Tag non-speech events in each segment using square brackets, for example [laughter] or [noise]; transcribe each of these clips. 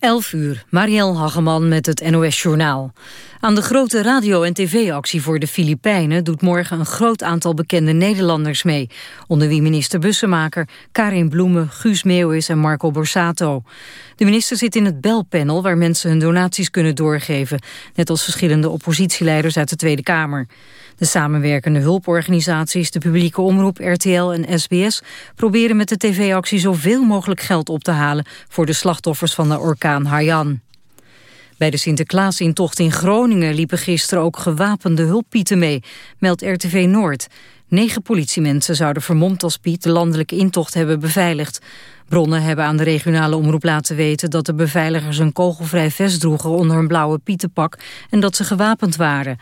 11 uur, Marielle Hageman met het NOS-journaal. Aan de grote radio- en tv-actie voor de Filipijnen... doet morgen een groot aantal bekende Nederlanders mee. Onder wie minister Bussemaker, Karin Bloemen, Guus Meeuwis en Marco Borsato. De minister zit in het belpanel waar mensen hun donaties kunnen doorgeven. Net als verschillende oppositieleiders uit de Tweede Kamer. De samenwerkende hulporganisaties, de publieke omroep, RTL en SBS... proberen met de tv-actie zoveel mogelijk geld op te halen... voor de slachtoffers van de orkaan Haiyan. Bij de Sinterklaasintocht in Groningen liepen gisteren ook gewapende hulppieten mee, meldt RTV Noord. Negen politiemensen zouden vermomd als Piet de landelijke intocht hebben beveiligd. Bronnen hebben aan de regionale omroep laten weten dat de beveiligers een kogelvrij vest droegen onder een blauwe pietenpak en dat ze gewapend waren.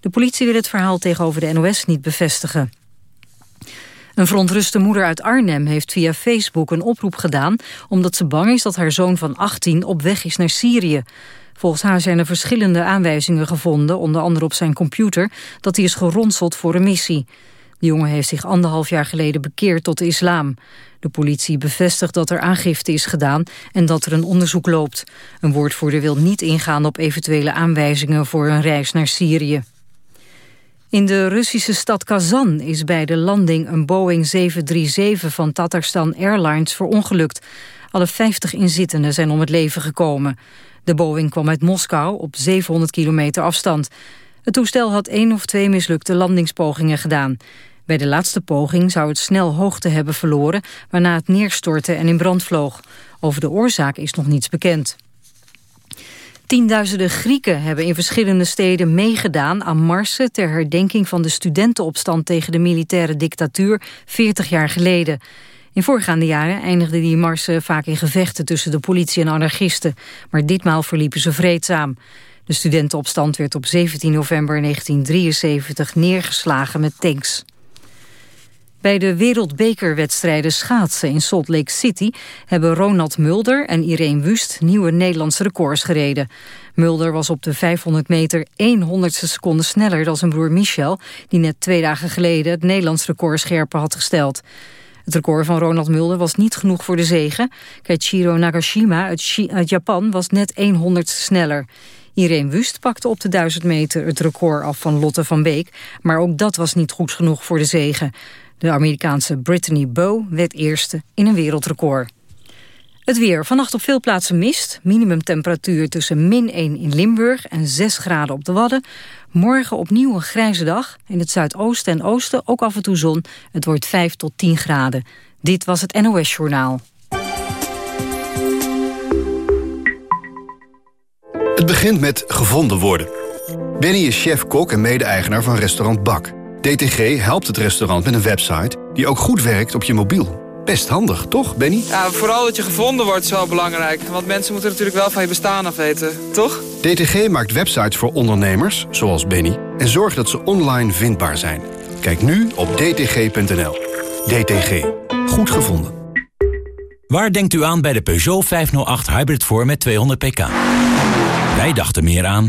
De politie wil het verhaal tegenover de NOS niet bevestigen. Een verontruste moeder uit Arnhem heeft via Facebook een oproep gedaan... omdat ze bang is dat haar zoon van 18 op weg is naar Syrië. Volgens haar zijn er verschillende aanwijzingen gevonden... onder andere op zijn computer, dat hij is geronseld voor een missie. De jongen heeft zich anderhalf jaar geleden bekeerd tot de islam. De politie bevestigt dat er aangifte is gedaan en dat er een onderzoek loopt. Een woordvoerder wil niet ingaan op eventuele aanwijzingen voor een reis naar Syrië. In de Russische stad Kazan is bij de landing een Boeing 737 van Tatarstan Airlines verongelukt. Alle 50 inzittenden zijn om het leven gekomen. De Boeing kwam uit Moskou op 700 kilometer afstand. Het toestel had één of twee mislukte landingspogingen gedaan. Bij de laatste poging zou het snel hoogte hebben verloren... waarna het neerstortte en in brand vloog. Over de oorzaak is nog niets bekend. Tienduizenden Grieken hebben in verschillende steden meegedaan aan marsen ter herdenking van de studentenopstand tegen de militaire dictatuur 40 jaar geleden. In voorgaande jaren eindigden die marsen vaak in gevechten tussen de politie en anarchisten, maar ditmaal verliepen ze vreedzaam. De studentenopstand werd op 17 november 1973 neergeslagen met tanks. Bij de wereldbekerwedstrijden schaatsen in Salt Lake City... hebben Ronald Mulder en Irene Wust nieuwe Nederlandse records gereden. Mulder was op de 500 meter 100 seconden sneller dan zijn broer Michel... die net twee dagen geleden het Nederlands record scherper had gesteld. Het record van Ronald Mulder was niet genoeg voor de zegen. Keiichiro Nagashima uit, Japan was net 100 sneller. Irene Wust pakte op de 1000 meter het record af van Lotte van Beek... maar ook dat was niet goed genoeg voor de zegen. De Amerikaanse Brittany Bow werd eerste in een wereldrecord. Het weer. Vannacht op veel plaatsen mist. Minimumtemperatuur tussen min 1 in Limburg en 6 graden op de Wadden. Morgen opnieuw een grijze dag. In het zuidoosten en oosten ook af en toe zon. Het wordt 5 tot 10 graden. Dit was het NOS Journaal. Het begint met gevonden worden. Benny is chef-kok en mede-eigenaar van restaurant Bak. DTG helpt het restaurant met een website die ook goed werkt op je mobiel. Best handig, toch, Benny? Ja, vooral dat je gevonden wordt is wel belangrijk. Want mensen moeten natuurlijk wel van je bestaan af weten, toch? DTG maakt websites voor ondernemers, zoals Benny... en zorgt dat ze online vindbaar zijn. Kijk nu op dtg.nl. DTG. Goed gevonden. Waar denkt u aan bij de Peugeot 508 Hybrid voor met 200 pk? Wij dachten meer aan...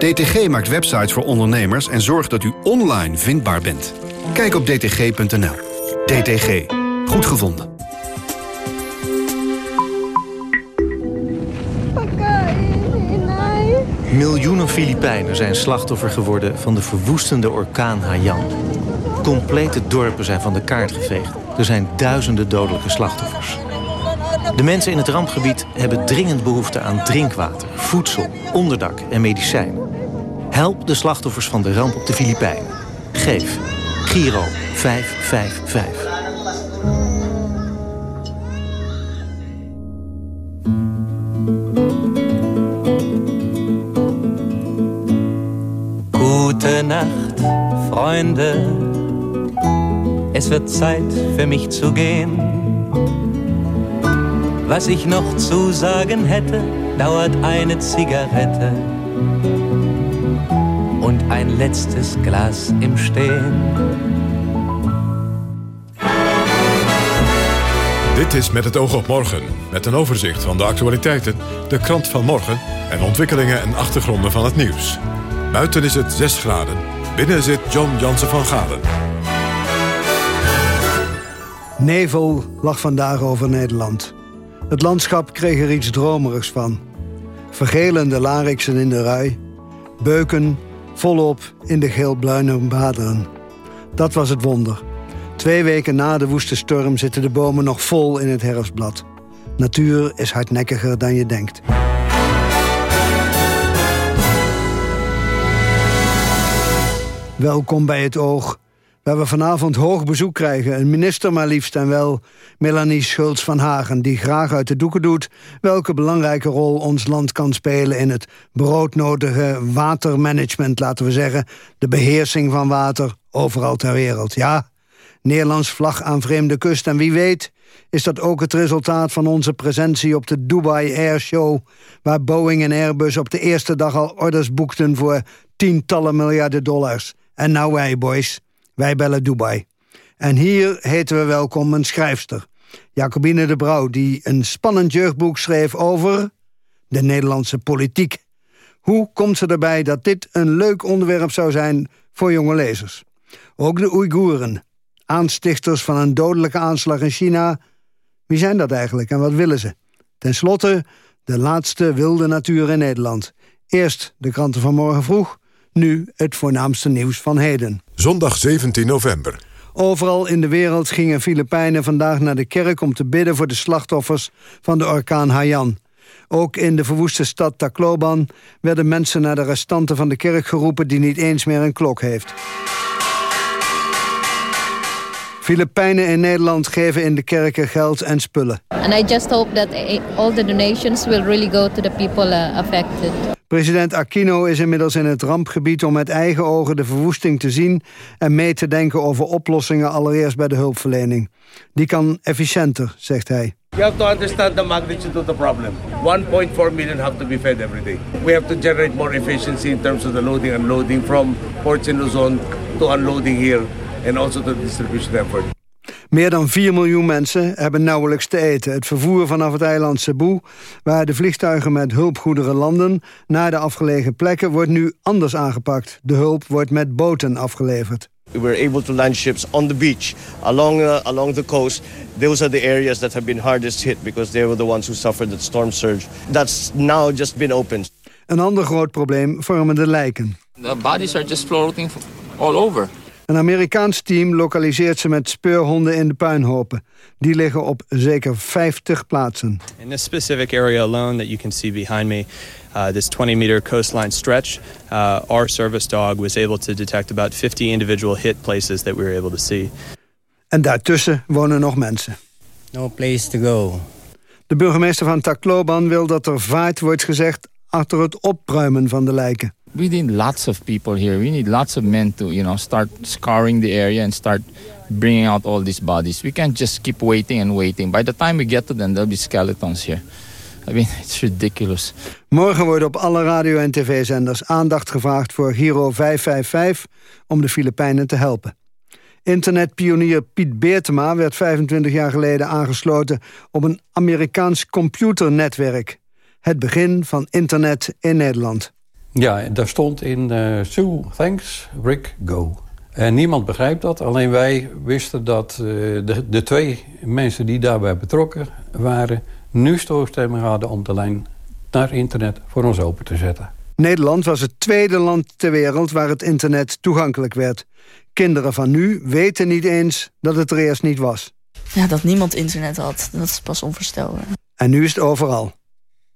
DTG maakt websites voor ondernemers en zorgt dat u online vindbaar bent. Kijk op dtg.nl. DTG. Goed gevonden. Miljoenen Filipijnen zijn slachtoffer geworden van de verwoestende orkaan Haiyan. Complete dorpen zijn van de kaart geveegd. Er zijn duizenden dodelijke slachtoffers. De mensen in het rampgebied hebben dringend behoefte aan drinkwater, voedsel, onderdak en medicijn. Help de slachtoffers van de ramp op de Filipijnen. Geef. Giro 555. Gute Nacht, Freunde. Es wird Zeit für mich zu gehen. Was ich noch zu sagen hätte, dauert eine Zigarette ein letztes Glas im Stehen. Dit is Met het oog op morgen, met een overzicht van de actualiteiten, de krant van morgen en ontwikkelingen en achtergronden van het nieuws. Buiten is het 6 graden, binnen zit John Jansen van Galen. Nevel lag vandaag over Nederland. Het landschap kreeg er iets dromerigs van. Vergelende lariksen in de rui, beuken volop in de geelbruine bladeren. Dat was het wonder. Twee weken na de woeste storm zitten de bomen nog vol in het herfstblad. Natuur is hardnekkiger dan je denkt. Welkom bij het Oog, waar we vanavond hoog bezoek krijgen. Een minister maar liefst en wel Melanie Schultz van Hagen... die graag uit de doeken doet welke belangrijke rol ons land kan spelen... in het broodnodige watermanagement, laten we zeggen. De beheersing van water overal ter wereld. Ja, Nederlands vlag aan vreemde kust. En wie weet is dat ook het resultaat van onze presentie op de Dubai Air Show... waar Boeing en Airbus op de eerste dag al orders boekten voor tientallen miljarden dollars. En nou wij, boys. Wij bellen Dubai. En hier heten we welkom een schrijfster. Jacobine de Brouw, die een spannend jeugdboek schreef over... de Nederlandse politiek. Hoe komt ze erbij dat dit een leuk onderwerp zou zijn voor jonge lezers? Ook de Oeigoeren, aanstichters van een dodelijke aanslag in China. Wie zijn dat eigenlijk en wat willen ze? Ten slotte de laatste wilde natuur in Nederland. Eerst de kranten van morgen vroeg, nu het voornaamste nieuws van heden. Zondag 17 november. Overal in de wereld gingen Filipijnen vandaag naar de kerk... om te bidden voor de slachtoffers van de orkaan Haiyan. Ook in de verwoeste stad Tacloban werden mensen naar de restanten van de kerk geroepen... die niet eens meer een klok heeft. Filipijnen in Nederland geven in de kerken geld en spullen. And I just hope that all the donations will really go to the people uh, affected. President Aquino is inmiddels in het rampgebied om met eigen ogen de verwoesting te zien en mee te denken over oplossingen allereerst bij de hulpverlening. Die kan efficiënter, zegt hij. You have to understand the magnitude of the problem. 1.4 million have to be fed every day. We have to generate more efficiency in terms of the loading and unloading from ports in Luzon to unloading here and also the distribution effort. Meer dan 4 miljoen mensen hebben nauwelijks te eten. Het vervoer vanaf het eiland Cebu, waar de vliegtuigen met hulpgoederen landen... naar de afgelegen plekken, wordt nu anders aangepakt. De hulp wordt met boten afgeleverd. We were able to land ships on the beach, along, uh, along the coast. Those are the areas that have been hardest hit... because they were the ones who suffered the storm surge. That's now just been opened. Een ander groot probleem vormen de lijken. The bodies are just floating all over. Een Amerikaans team lokaliseert ze met speurhonden in de puinhopen. Die liggen op zeker 50 plaatsen. In this specific area alone that you can see behind me, uh, this 20 meter coastline stretch, uh, our service dog was able to detect about 50 individual hit places that we were able to see. En daartussen wonen nog mensen. No place to go. De burgemeester van Tacloban wil dat er vaart wordt gezegd achter het opruimen van de lijken. We need lots of people here. We need lots of men to, you know, start scouring the area and start bringing out all these bodies. We can't just keep waiting and waiting. By the time we get to them, there'll be skeletons here. I mean, [laughs] it's ridiculous. Morgen wordt op alle radio- en tv-zenders aandacht gevraagd voor Giro 555 om de Filipijnen te helpen. Internetpionier Piet Beertema werd 25 jaar geleden aangesloten op een Amerikaans computernetwerk. Het begin van internet in Nederland. Ja, daar stond in uh, Sue, thanks, Rick, go. En niemand begrijpt dat, alleen wij wisten dat uh, de, de twee mensen die daarbij betrokken waren... nu stoorstemmen hadden om de lijn naar internet voor ons open te zetten. Nederland was het tweede land ter wereld waar het internet toegankelijk werd. Kinderen van nu weten niet eens dat het er eerst niet was. Ja, dat niemand internet had, dat is pas onvoorstelbaar. En nu is het overal.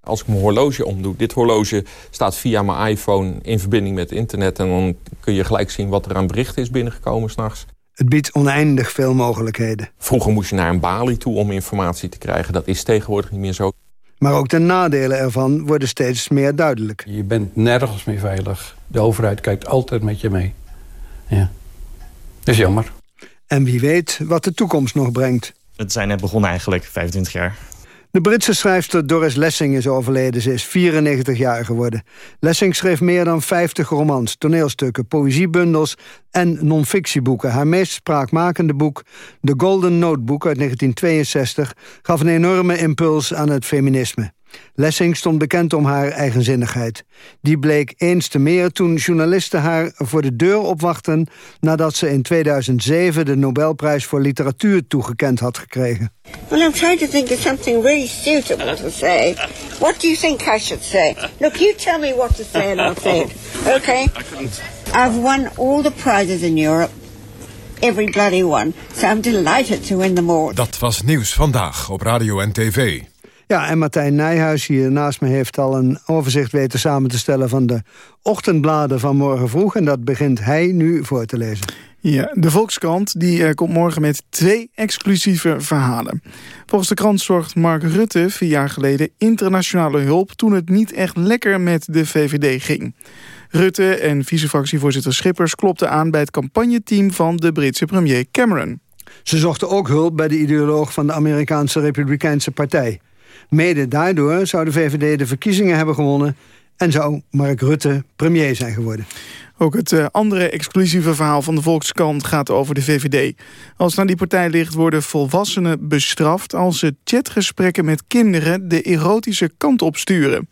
Als ik mijn horloge omdoe, dit horloge staat via mijn iPhone in verbinding met internet... en dan kun je gelijk zien wat er aan berichten is binnengekomen s'nachts. Het biedt oneindig veel mogelijkheden. Vroeger moest je naar een balie toe om informatie te krijgen. Dat is tegenwoordig niet meer zo. Maar ook de nadelen ervan worden steeds meer duidelijk. Je bent nergens meer veilig. De overheid kijkt altijd met je mee. Ja. Dat is jammer. En wie weet wat de toekomst nog brengt. Het zijn net begonnen eigenlijk, 25 jaar. De Britse schrijfster Doris Lessing is overleden. Ze is 94 jaar geworden. Lessing schreef meer dan 50 romans, toneelstukken, poëziebundels en non-fictieboeken. Haar meest spraakmakende boek, The Golden Notebook uit 1962... gaf een enorme impuls aan het feminisme. Lessing stond bekend om haar eigenzinnigheid. Die bleek eens te meer toen journalisten haar voor de deur opwachten... nadat ze in 2007 de Nobelprijs voor literatuur toegekend had gekregen. Well, I'm trying to think of something really suitable to say. What do you think I should say? Look, you tell me what to say and I'll say it. Okay? I've won all the prizes in Europe. Every bloody one. So I'm delighted to win them all. Dat was Nieuws Vandaag op Radio en TV. Ja, en Martijn Nijhuis hier naast me heeft al een overzicht weten samen te stellen... van de ochtendbladen van morgen vroeg. En dat begint hij nu voor te lezen. Ja, de Volkskrant die, eh, komt morgen met twee exclusieve verhalen. Volgens de krant zorgt Mark Rutte vier jaar geleden internationale hulp... toen het niet echt lekker met de VVD ging. Rutte en vicefractievoorzitter Schippers klopten aan... bij het campagneteam van de Britse premier Cameron. Ze zochten ook hulp bij de ideoloog van de Amerikaanse Republikeinse Partij. Mede daardoor zou de VVD de verkiezingen hebben gewonnen... en zou Mark Rutte premier zijn geworden. Ook het uh, andere exclusieve verhaal van de Volkskrant gaat over de VVD. Als het aan die partij ligt worden volwassenen bestraft... als ze chatgesprekken met kinderen de erotische kant op sturen.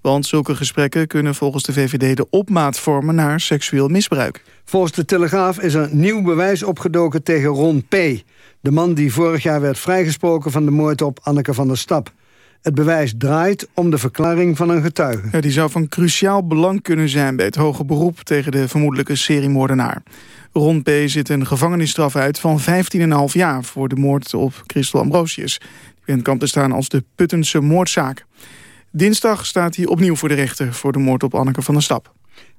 Want zulke gesprekken kunnen volgens de VVD de opmaat vormen naar seksueel misbruik. Volgens de Telegraaf is er nieuw bewijs opgedoken tegen Ron P. De man die vorig jaar werd vrijgesproken van de moord op Anneke van der Stap. Het bewijs draait om de verklaring van een getuige. Ja, die zou van cruciaal belang kunnen zijn bij het hoge beroep tegen de vermoedelijke seriemoordenaar. Ron P. zit een gevangenisstraf uit van 15,5 jaar voor de moord op Christel Ambrosius. Die bekend kan te staan als de Puttense moordzaak. Dinsdag staat hij opnieuw voor de rechter voor de moord op Anneke van der Stap.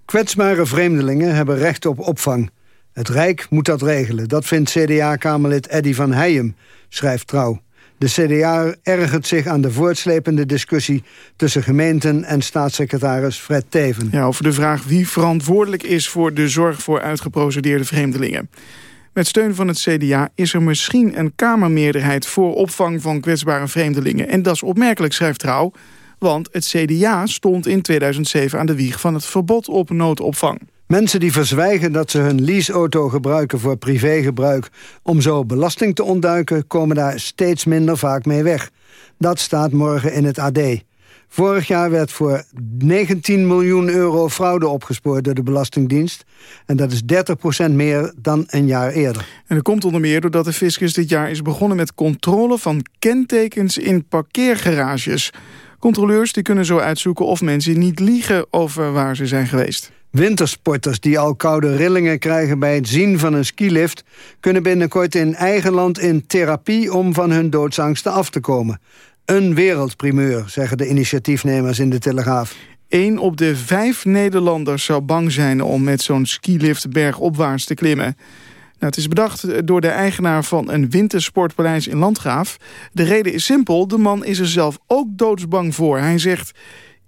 Kwetsbare vreemdelingen hebben recht op opvang. Het Rijk moet dat regelen. Dat vindt CDA-kamerlid Eddy van Heijem, schrijft Trouw. De CDA ergert zich aan de voortslepende discussie... tussen gemeenten en staatssecretaris Fred Teven. Ja, over de vraag wie verantwoordelijk is voor de zorg voor uitgeprocedeerde vreemdelingen. Met steun van het CDA is er misschien een kamermeerderheid... voor opvang van kwetsbare vreemdelingen. En dat is opmerkelijk, schrijft Trouw... want het CDA stond in 2007 aan de wieg van het verbod op noodopvang. Mensen die verzwijgen dat ze hun leaseauto gebruiken voor privégebruik... om zo belasting te ontduiken, komen daar steeds minder vaak mee weg. Dat staat morgen in het AD. Vorig jaar werd voor 19 miljoen euro fraude opgespoord door de Belastingdienst. En dat is 30% meer dan een jaar eerder. En dat komt onder meer doordat de fiscus dit jaar is begonnen met controle van kentekens in parkeergarages. Controleurs die kunnen zo uitzoeken of mensen niet liegen over waar ze zijn geweest. Wintersporters die al koude rillingen krijgen bij het zien van een skilift... kunnen binnenkort in eigen land in therapie om van hun doodsangsten af te komen. Een wereldprimeur, zeggen de initiatiefnemers in de Telegraaf. Eén op de vijf Nederlanders zou bang zijn om met zo'n skilift bergopwaarts te klimmen. Nou, het is bedacht door de eigenaar van een wintersportpaleis in Landgraaf. De reden is simpel, de man is er zelf ook doodsbang voor. Hij zegt,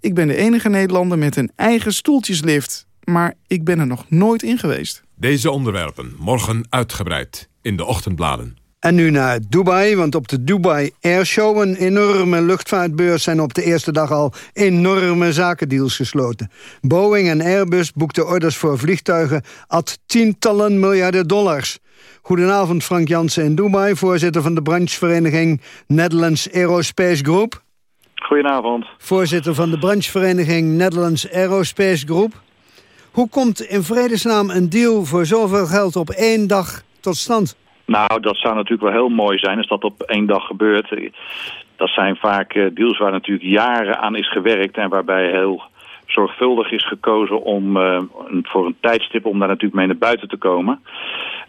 ik ben de enige Nederlander met een eigen stoeltjeslift maar ik ben er nog nooit in geweest. Deze onderwerpen morgen uitgebreid in de ochtendbladen. En nu naar Dubai, want op de Dubai Airshow... een enorme luchtvaartbeurs zijn op de eerste dag al enorme zakendeals gesloten. Boeing en Airbus boekten orders voor vliegtuigen... at tientallen miljarden dollars. Goedenavond Frank Jansen in Dubai, voorzitter van de branchevereniging Netherlands Aerospace Group. Goedenavond. Voorzitter van de branchevereniging Netherlands Aerospace Group. Hoe komt in vredesnaam een deal voor zoveel geld op één dag tot stand? Nou, dat zou natuurlijk wel heel mooi zijn als dat op één dag gebeurt. Dat zijn vaak eh, deals waar natuurlijk jaren aan is gewerkt... en waarbij heel zorgvuldig is gekozen om uh, voor een tijdstip om daar natuurlijk mee naar buiten te komen.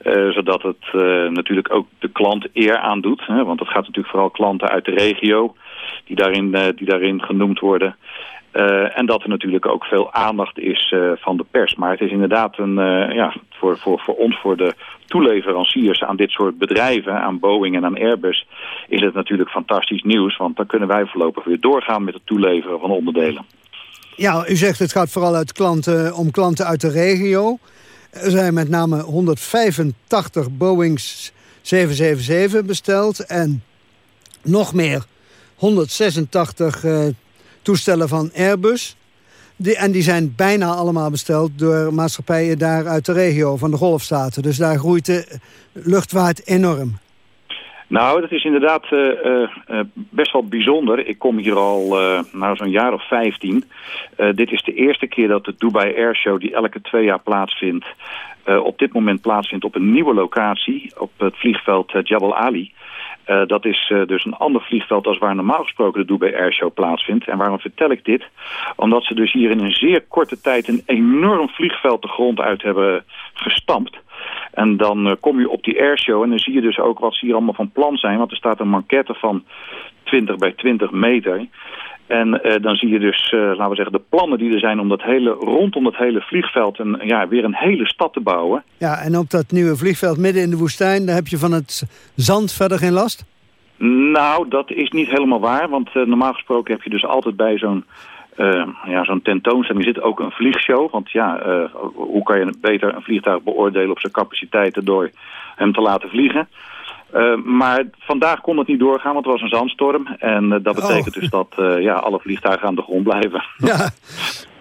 Uh, zodat het natuurlijk ook de klant eer aandoet. Hè, want het gaat natuurlijk vooral klanten uit de regio die daarin, die daarin genoemd worden. Uh, en dat er natuurlijk ook veel aandacht is uh, van de pers. Maar het is inderdaad een, uh, ja, voor, voor, voor ons, voor de toeleveranciers aan dit soort bedrijven, aan Boeing en aan Airbus, is het natuurlijk fantastisch nieuws. Want dan kunnen wij voorlopig weer doorgaan met het toeleveren van onderdelen. Ja, u zegt het gaat vooral uit klanten, om klanten uit de regio. Er zijn met name 185 Boeings 777 besteld en nog meer 186 uh, toestellen van Airbus. Die, en die zijn bijna allemaal besteld door maatschappijen daar uit de regio van de Golfstaten. Dus daar groeit de luchtvaart enorm. Nou, dat is inderdaad uh, uh, best wel bijzonder. Ik kom hier al uh, nou, zo'n jaar of 15. dit is de eerste keer dat de Dubai Airshow, die elke twee jaar plaatsvindt, op dit moment plaatsvindt op een nieuwe locatie, op het vliegveld Jabal Ali. Uh, dat is uh, dus een ander vliegveld als waar normaal gesproken de Dubai Airshow plaatsvindt. En waarom vertel ik dit? Omdat ze dus hier in een zeer korte tijd een enorm vliegveld de grond uit hebben gestampt. En dan uh, kom je op die airshow en dan zie je dus ook wat ze hier allemaal van plan zijn. Want er staat een manquette van 20 bij 20 meter. En uh, dan zie je dus, uh, laten we zeggen, de plannen die er zijn om dat hele, rondom dat hele vliegveld een, ja, weer een hele stad te bouwen. Ja, en op dat nieuwe vliegveld midden in de woestijn, daar heb je van het zand verder geen last? Nou, dat is niet helemaal waar, want uh, normaal gesproken heb je dus altijd bij zo'n uh, ja, zo'n tentoonstelling zit ook een vliegshow. Want ja, uh, hoe kan je beter een vliegtuig beoordelen op zijn capaciteiten door hem te laten vliegen? Uh, maar vandaag kon het niet doorgaan, want het was een zandstorm. En dat betekent oh. dus dat ja, alle vliegtuigen aan de grond blijven. [laughs] Ja.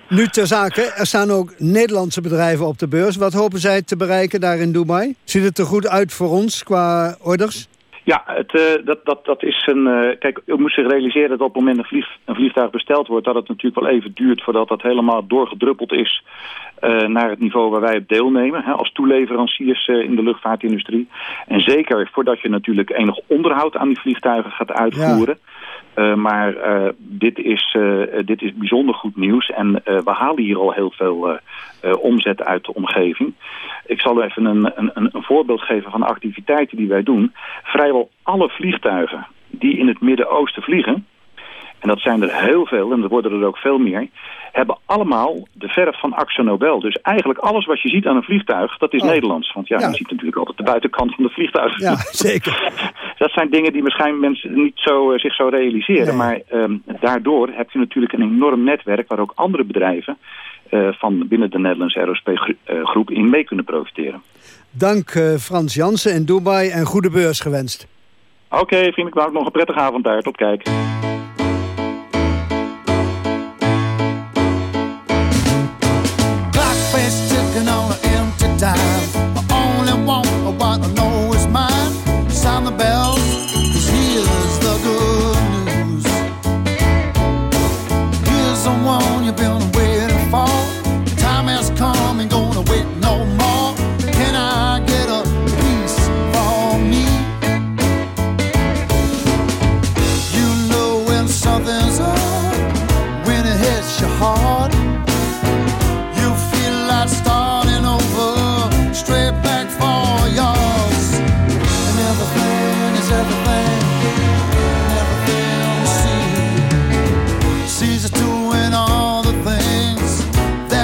Nu ter zake, er staan ook Nederlandse bedrijven op de beurs. Wat hopen zij te bereiken daar in Dubai? Ziet het er goed uit voor ons qua orders? Ja, het, uh, dat, dat, dat is een... Uh, kijk, u moet zich realiseren dat op het moment een, vlieg, een vliegtuig besteld wordt... dat het natuurlijk wel even duurt voordat dat helemaal doorgedruppeld is... Uh, naar het niveau waar wij op deelnemen, hè, als toeleveranciers in de luchtvaartindustrie. En zeker voordat je natuurlijk enig onderhoud aan die vliegtuigen gaat uitvoeren... Ja. Maar dit, is, dit is bijzonder goed nieuws en we halen hier al heel veel omzet uit de omgeving. Ik zal even een, een, een voorbeeld geven van activiteiten die wij doen. Vrijwel alle vliegtuigen die in het Midden-Oosten vliegen, en dat zijn er heel veel en er worden er ook veel meer, hebben allemaal de verf van Axo Nobel. Dus eigenlijk alles wat je ziet aan een vliegtuig, dat is oh. Nederlands. Want ja, ja, je ziet natuurlijk altijd de buitenkant van de vliegtuig. Ja, [laughs] zeker. dat zijn dingen die waarschijnlijk mensen niet zo, uh, zich zo realiseren. Nee. Maar um, daardoor heb je natuurlijk een enorm netwerk waar ook andere bedrijven uh, van binnen de Nederlandse Aerospace groep in mee kunnen profiteren. Dank uh, Frans Jansen in Dubai en goede beurs gewenst. Oké, okay, vriendelijk dank. Nog een prettige avond daar. Tot kijk.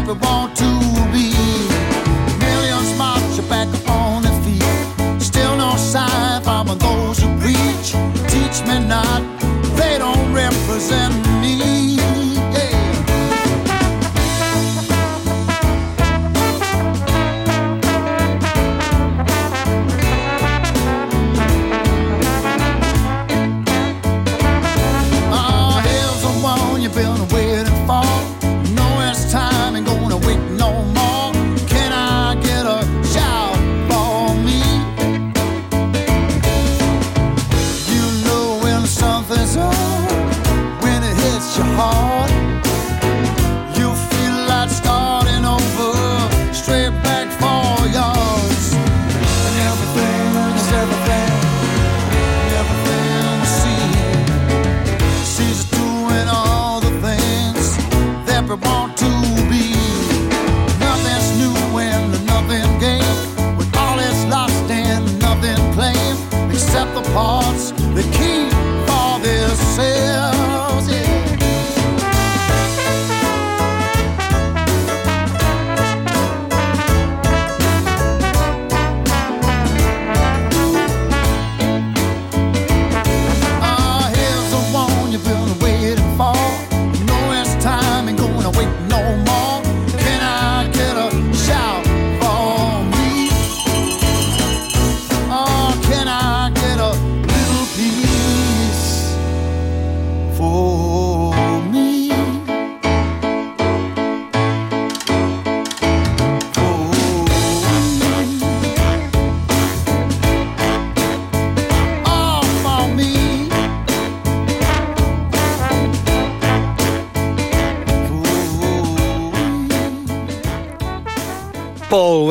We want to be. Millions march back on their feet. Still no sign from those who preach. Teach me not, they don't represent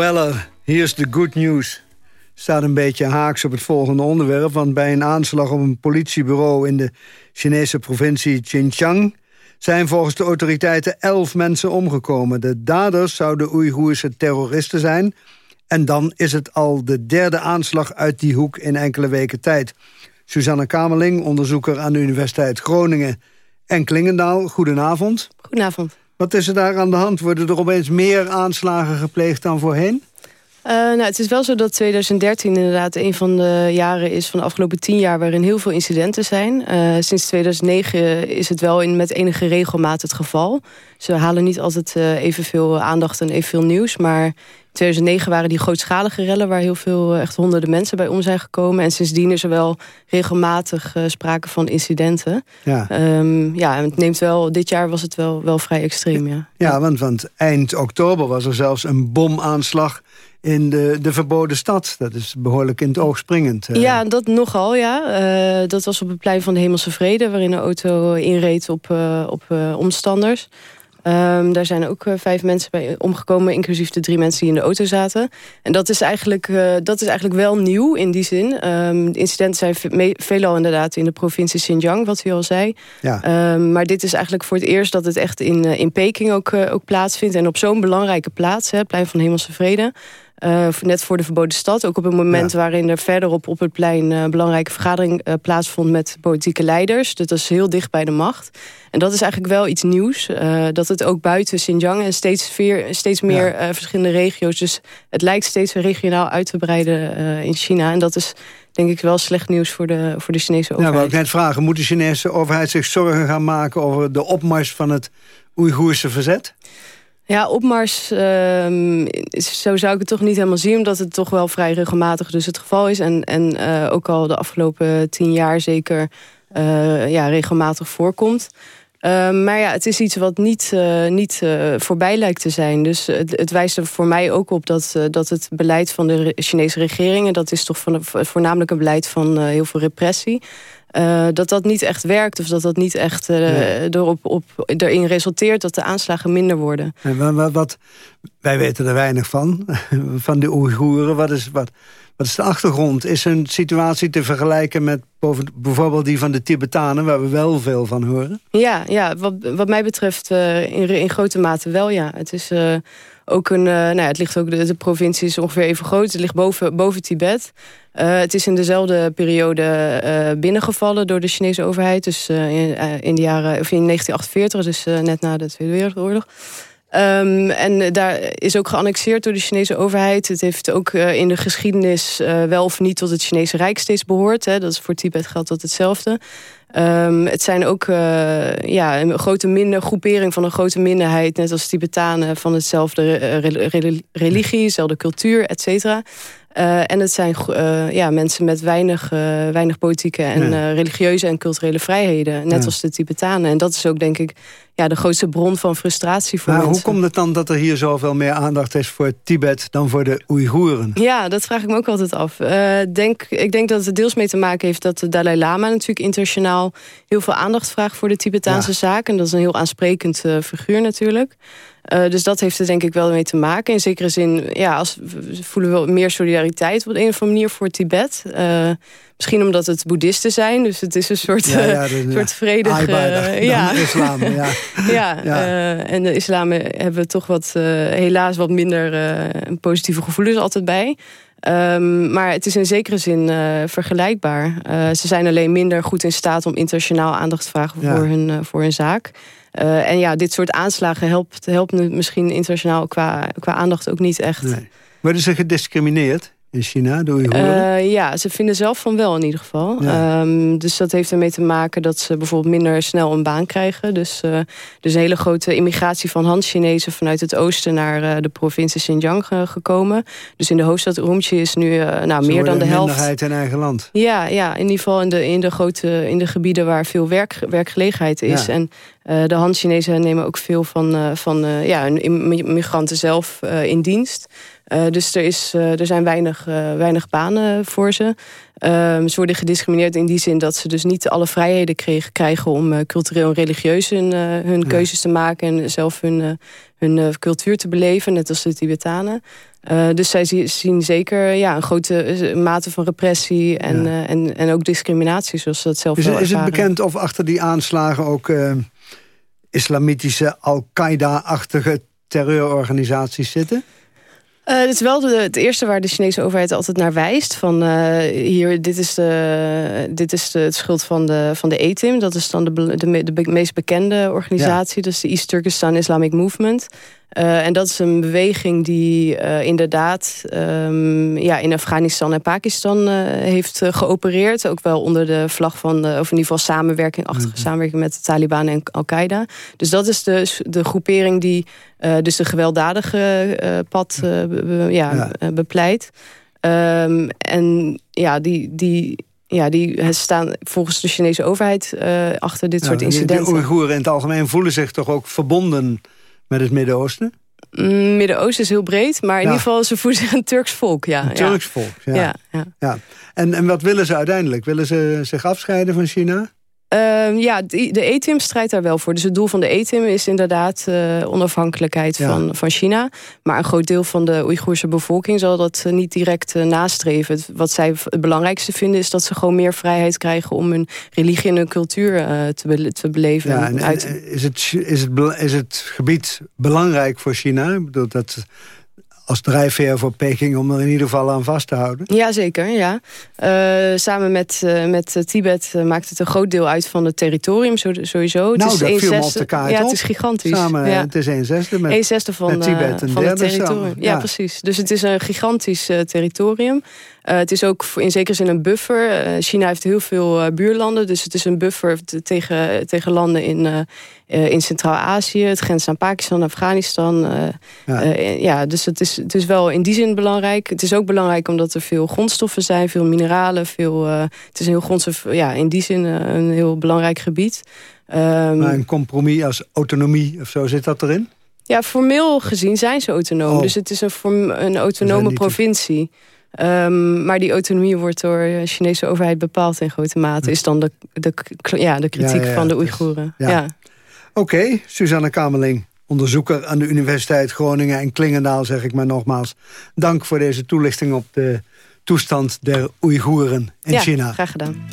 Weller, here's the good news. Staat een beetje haaks op het volgende onderwerp... want bij een aanslag op een politiebureau in de Chinese provincie Xinjiang... zijn volgens de autoriteiten elf mensen omgekomen. De daders zouden Oeigoerse terroristen zijn... en dan is het al de derde aanslag uit die hoek in enkele weken tijd. Susanne Kamerling, onderzoeker aan de Universiteit Groningen en Klingendaal. Goedenavond. Goedenavond. Wat is er daar aan de hand? Worden er opeens meer aanslagen gepleegd dan voorheen? Uh, nou, het is wel zo dat 2013 inderdaad een van de jaren is van de afgelopen tien jaar waarin heel veel incidenten zijn. Uh, sinds 2009 is het wel in, met enige regelmaat het geval. Ze halen niet altijd uh, evenveel aandacht en evenveel nieuws, maar 2009 waren die grootschalige rellen... waar heel veel, echt honderden mensen bij om zijn gekomen. En sindsdien is er wel regelmatig uh, sprake van incidenten. Ja. Um, ja, en het neemt wel, dit jaar was het wel, wel vrij extreem, ja. Ja, want, want eind oktober was er zelfs een bomaanslag in de, de verboden stad. Dat is behoorlijk in het oog springend. Uh. Ja, dat nogal, ja. Uh, dat was op het plein van de Hemelse Vrede... waarin een auto inreed op, uh, op omstanders. Um, daar zijn ook uh, vijf mensen bij omgekomen, inclusief de drie mensen die in de auto zaten. En dat is eigenlijk, uh, dat is eigenlijk wel nieuw in die zin. Um, de incidenten zijn veelal inderdaad in de provincie Xinjiang, wat u al zei. Ja. Um, maar dit is eigenlijk voor het eerst dat het echt in, uh, in Peking ook, ook plaatsvindt. En op zo'n belangrijke plaats, hè, Plein van Hemelse Vrede... Uh, net voor de verboden stad. Ook op een moment ja. waarin er verderop op het plein... een uh, belangrijke vergadering uh, plaatsvond met politieke leiders. Dat is heel dicht bij de macht. En dat is eigenlijk wel iets nieuws. dat het ook buiten Xinjiang en steeds, steeds meer ja. verschillende regio's... dus het lijkt steeds regionaal uit te breiden in China. En dat is denk ik wel slecht nieuws voor de, voor de Chinese overheid. Ja, wou ik net vragen. Moet de Chinese overheid zich zorgen gaan maken... over de opmars van het Oeigoerse verzet? Ja, opmars, uh, zo zou ik het toch niet helemaal zien... omdat het toch wel vrij regelmatig dus het geval is. En, en uh, ook al de afgelopen tien jaar zeker uh, ja, regelmatig voorkomt. Uh, maar ja, het is iets wat niet, niet voorbij lijkt te zijn. Dus het, het, wijst er voor mij ook op dat, dat het beleid van de Chinese regering... en dat is toch van, voornamelijk een beleid van heel veel repressie... Uh, dat dat niet echt werkt. Of dat dat niet echt uh, nee. erop, op, erin resulteert dat de aanslagen minder worden. En wat, wat, wij weten er weinig van, [laughs] van de Oeigoeren. Wat is, wat, wat is de achtergrond? Is hun situatie te vergelijken met bijvoorbeeld die van de Tibetanen... waar we wel veel van horen? Ja, ja wat, wat mij betreft uh, in, in grote mate wel, ja. Het is ook een, nou ja, het ligt ook de, de provincie is ongeveer even groot. Het ligt boven, boven Tibet. Uh, het is in dezelfde periode uh, binnengevallen door de Chinese overheid. Dus in, in, de jaren, of in 1948, dus net na de Tweede Wereldoorlog. Um, en daar is ook geannexeerd door de Chinese overheid. Het heeft ook in de geschiedenis wel of niet tot het Chinese Rijk steeds behoord. Hè. Dat is voor Tibet geldt dat hetzelfde. Um, het zijn ook ja, een grote minder, groepering van een grote minderheid... net als Tibetanen van hetzelfde re re religie, dezelfde cultuur, et cetera. Uh, en het zijn uh, ja, mensen met weinig, uh, weinig politieke en ja. religieuze en culturele vrijheden. Net ja. als de Tibetanen. En dat is ook denk ik ja, de grootste bron van frustratie voor maar mensen. Hoe komt het dan dat er hier zoveel meer aandacht is voor Tibet dan voor de Oeigoeren? Ja, dat vraag ik me ook altijd af. denk, ik denk dat het deels mee te maken heeft dat de Dalai Lama natuurlijk internationaal heel veel aandacht vraagt voor de Tibetaanse zaak. En dat is een heel aansprekend figuur natuurlijk. Uh, dus dat heeft er denk ik wel mee te maken. In zekere zin ja, als, voelen we meer solidariteit op de een of andere manier voor Tibet. Uh, misschien omdat het boeddhisten zijn. Dus het is een soort, ja, ja, de, soort vredig... Uh, ja. islam, ja. [laughs] ja, en de islam hebben toch wat, helaas wat minder positieve gevoelens altijd bij. Um, maar het is in zekere zin vergelijkbaar. ze zijn alleen minder goed in staat om internationaal aandacht te vragen voor, hun, voor hun zaak. Uh, en ja, dit soort aanslagen helpt, helpt misschien internationaal qua, qua aandacht ook niet echt. Nee. Worden ze gediscrimineerd? In China, door je uh, Ja, ze vinden zelf van wel in ieder geval. Ja. Um, dus dat heeft ermee te maken dat ze bijvoorbeeld minder snel een baan krijgen. Dus, uh, dus een hele grote immigratie van Han-Chinezen vanuit het oosten naar uh, de provincie Xinjiang gekomen. Dus in de hoofdstad Urumqi is nu nou, meer dan de helft. minderheid in eigen land. Ja, ja in ieder geval in de, in de, grote, in de gebieden waar veel werk, werkgelegenheid is. Ja. En de Han-Chinezen nemen ook veel van, van ja, migranten zelf in dienst. Dus er, is, er zijn weinig, weinig banen voor ze. Ehm, ze worden gediscrimineerd in die zin dat ze dus niet alle vrijheden kregen, krijgen om cultureel en religieus hun, hun keuzes te maken en zelf hun, hun cultuur te beleven, net als de Tibetanen. Dus zij zien zeker ja, een grote mate van repressie en, ja. en, en ook discriminatie, zoals ze dat zelf is, Is het bekend of achter die aanslagen ook islamitische Al-Qaeda-achtige terreurorganisaties zitten? Uh, het is wel de, het eerste waar de Chinese overheid altijd naar wijst. Van uh, hier, dit is, de, dit is de, het schuld van de, van de ETIM. Dat is dan de, de, de, de meest bekende organisatie. Ja. Dus de East Turkestan Islamic Movement. Uh, en dat is een beweging die uh, inderdaad um, ja, in Afghanistan en Pakistan uh, heeft geopereerd. Ook wel onder de vlag van, de, of in ieder geval samenwerking, achtige mm. samenwerking met de Taliban en Al-Qaeda. Dus dat is de, de groepering die dus de gewelddadige pad be, ja, ja. bepleit. Um, en ja, die, die, ja, die staan volgens de Chinese overheid achter dit soort incidenten. De Oeigoeren in het algemeen voelen zich toch ook verbonden met het Midden-Oosten? Mm, Midden-Oosten is heel breed, maar in ja. ieder geval ze voelen zich een Turks volk. Ja, een Turks volk, ja. ja, ja. ja. En, en wat willen ze uiteindelijk? Willen ze zich afscheiden van China? Uh, ja, de, de ETIM strijdt daar wel voor. Dus het doel van de ETIM is inderdaad uh, onafhankelijkheid ja. van, van China. Maar een groot deel van de Oeigoerse bevolking zal dat uh, niet direct uh, nastreven. Wat zij het belangrijkste vinden is dat ze gewoon meer vrijheid krijgen... om hun religie en hun cultuur te, be te beleven. Ja, en, en, is, het, is, het, is het gebied belangrijk voor China? Ik bedoel, dat als drijfveer voor Peking om er in ieder geval aan vast te houden? Jazeker, ja. Uh, samen met, uh, met Tibet uh, maakt het een groot deel uit van het territorium sowieso. Het nou, is dat viel zesde, op de kaart Ja, op. het is gigantisch. Samen, ja. Het is een zesde met, een zesde van, met Tibet en van het territorium. Ja, ja, precies. Dus het is een gigantisch territorium. Uh, het is ook in zekere zin een buffer. Uh, China heeft heel veel uh, buurlanden. Dus het is een buffer tegen, tegen landen in, in Centraal-Azië. Het grenst aan Pakistan, Afghanistan. Ja. ja. dus het is, het is wel in die zin belangrijk. Het is ook belangrijk omdat er veel grondstoffen zijn. Veel mineralen. Veel, het is een heel grondstof, ja, in die zin een heel belangrijk gebied. Um, maar een compromis als autonomie of zo, zit dat erin? Ja, formeel gezien zijn ze autonoom. Oh. Dus het is een, een autonome provincie. Um, maar die autonomie wordt door de Chinese overheid bepaald in grote mate. Is dan de, de, ja, de kritiek ja, ja, van de Oeigoeren. Ja. ja. Oké, okay, Suzanne Kamerling, onderzoeker aan de Universiteit Groningen en Klingendaal, zeg ik maar nogmaals. Dank voor deze toelichting op de toestand der Oeigoeren in China. graag gedaan.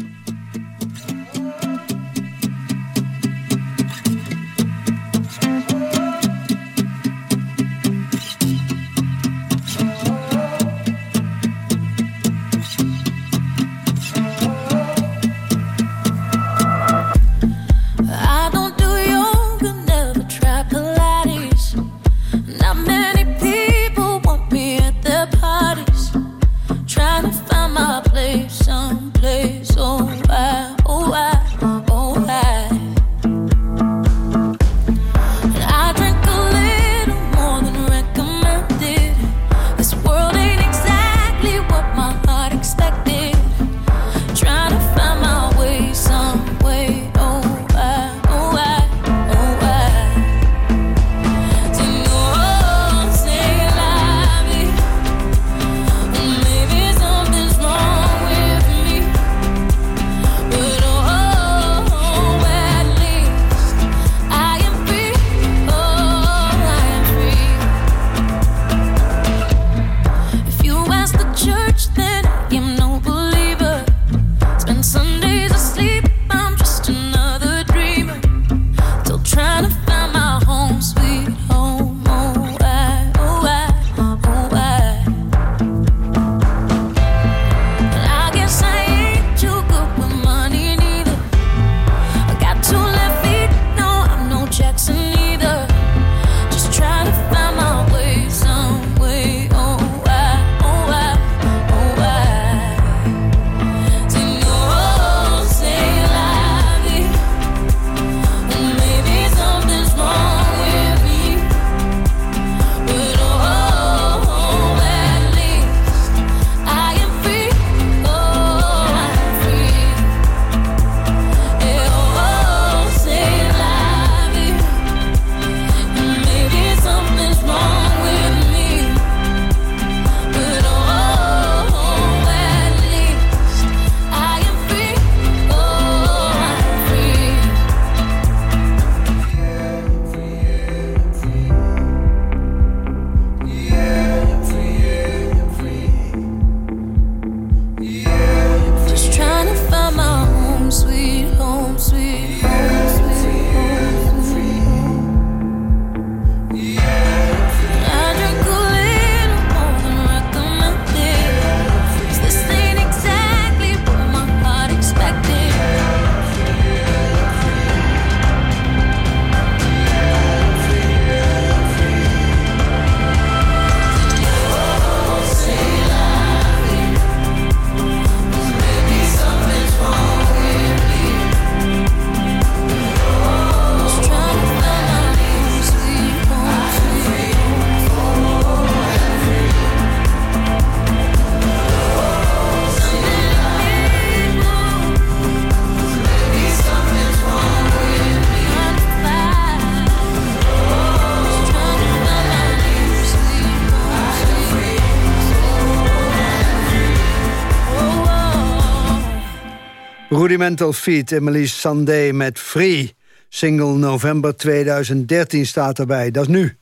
Rudimental Feet, Emily Sandé met Free. Single november 2013 staat erbij. Dat is nu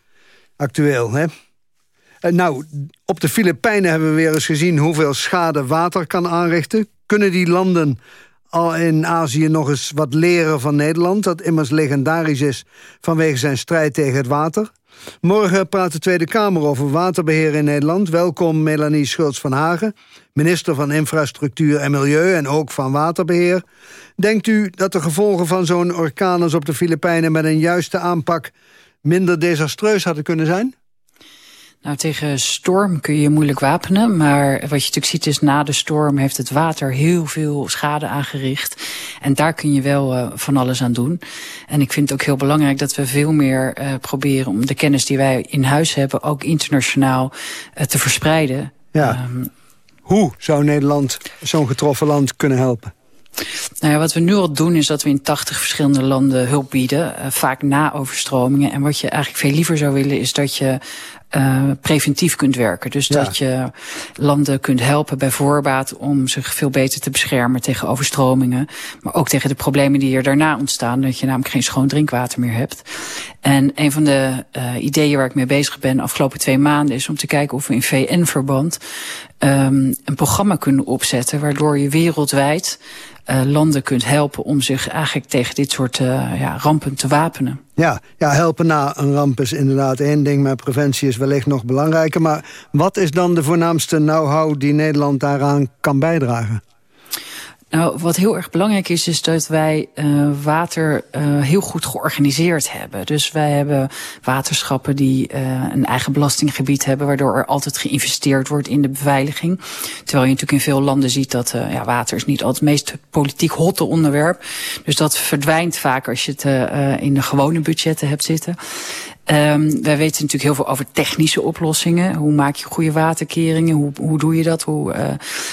actueel, hè? En nou, op de Filipijnen hebben we weer eens gezien... hoeveel schade water kan aanrichten. Kunnen die landen al in Azië nog eens wat leren van Nederland... dat immers legendarisch is vanwege zijn strijd tegen het water? Morgen praat de Tweede Kamer over waterbeheer in Nederland. Welkom Melanie Schultz van Hagen, minister van Infrastructuur en Milieu... en ook van Waterbeheer. Denkt u dat de gevolgen van zo'n orkaan als op de Filipijnen... met een juiste aanpak minder desastreus hadden kunnen zijn? Nou, tegen storm kun je moeilijk wapenen. Maar wat je natuurlijk ziet is na de storm heeft het water heel veel schade aangericht. En daar kun je wel uh, van alles aan doen. En ik vind het ook heel belangrijk dat we veel meer uh, proberen om de kennis die wij in huis hebben ook internationaal uh, te verspreiden. Ja. Um, Hoe zou Nederland zo'n getroffen land kunnen helpen? Nou ja, wat we nu al doen is dat we in 80 verschillende landen hulp bieden. Uh, vaak na overstromingen. En wat je eigenlijk veel liever zou willen is dat je uh, preventief kunt werken. Dus ja. dat je landen kunt helpen bij voorbaat om zich veel beter te beschermen tegen overstromingen. Maar ook tegen de problemen die er daarna ontstaan. Dat je namelijk geen schoon drinkwater meer hebt. En een van de uh, ideeën waar ik mee bezig ben de afgelopen twee maanden is om te kijken of we in VN-verband um, een programma kunnen opzetten waardoor je wereldwijd uh, landen kunt helpen om zich eigenlijk tegen dit soort uh, ja, rampen te wapenen. Ja, ja, helpen na een ramp is inderdaad één ding, maar preventie is wellicht nog belangrijker. Maar wat is dan de voornaamste know-how die Nederland daaraan kan bijdragen? Nou, wat heel erg belangrijk is, is dat wij uh, water uh, heel goed georganiseerd hebben. Dus wij hebben waterschappen die uh, een eigen belastinggebied hebben, waardoor er altijd geïnvesteerd wordt in de beveiliging. Terwijl je natuurlijk in veel landen ziet dat ja, water is niet altijd het meest politiek hotte onderwerp. Dus dat verdwijnt vaak als je het in de gewone budgetten hebt zitten. Um, wij weten natuurlijk heel veel over technische oplossingen. Hoe maak je goede waterkeringen? Hoe, hoe doe je dat? Hoe uh,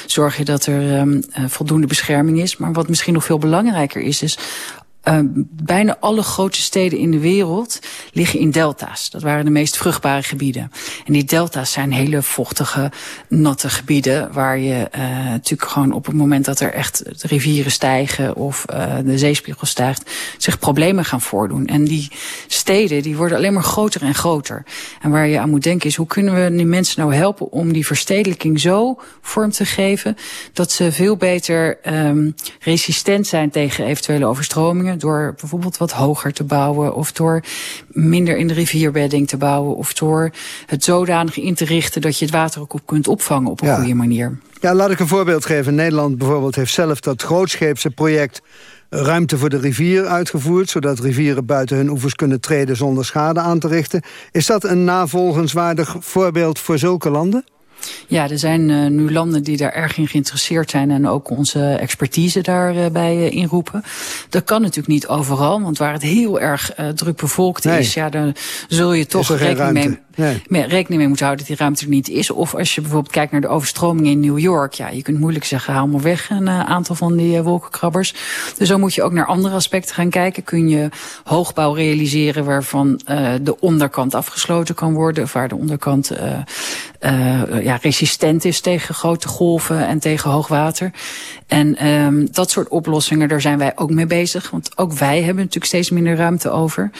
zorg je dat er um, uh, voldoende bescherming is? Maar wat misschien nog veel belangrijker is, is Uh, bijna alle grote steden in de wereld liggen in delta's. Dat waren de meest vruchtbare gebieden. En die delta's zijn hele vochtige, natte gebieden... waar je uh, natuurlijk gewoon op het moment dat er echt de rivieren stijgen... of uh, de zeespiegel stijgt, zich problemen gaan voordoen. En die steden die worden alleen maar groter en groter. En waar je aan moet denken is... hoe kunnen we die mensen nou helpen om die verstedelijking zo vorm te geven... dat ze veel beter um, resistent zijn tegen eventuele overstromingen door bijvoorbeeld wat hoger te bouwen... of door minder in de rivierbedding te bouwen... of door het zodanig in te richten dat je het water ook op kunt opvangen op een ja. goede manier. Ja, laat ik een voorbeeld geven. Nederland bijvoorbeeld heeft zelf dat grootscheepse project ruimte voor de rivier uitgevoerd... zodat rivieren buiten hun oevers kunnen treden zonder schade aan te richten. Is dat een navolgenswaardig voorbeeld voor zulke landen? Ja, er zijn uh, nu landen die daar erg in geïnteresseerd zijn... en ook onze expertise daarbij uh, uh, inroepen. Dat kan natuurlijk niet overal, want waar het heel erg uh, druk bevolkt nee. is... Ja, dan zul je toch rekening mee, nee. rekening mee moeten houden dat die ruimte er niet is. Of als je bijvoorbeeld kijkt naar de overstroming in New York... ja, je kunt moeilijk zeggen, haal maar weg een aantal van die wolkenkrabbers. Dus zo moet je ook naar andere aspecten gaan kijken. Kun je hoogbouw realiseren waarvan de onderkant afgesloten kan worden... of waar de onderkant ja, resistent is tegen grote golven en tegen hoogwater. En um, dat soort oplossingen, daar zijn wij ook mee bezig. Want ook wij hebben natuurlijk steeds minder ruimte over.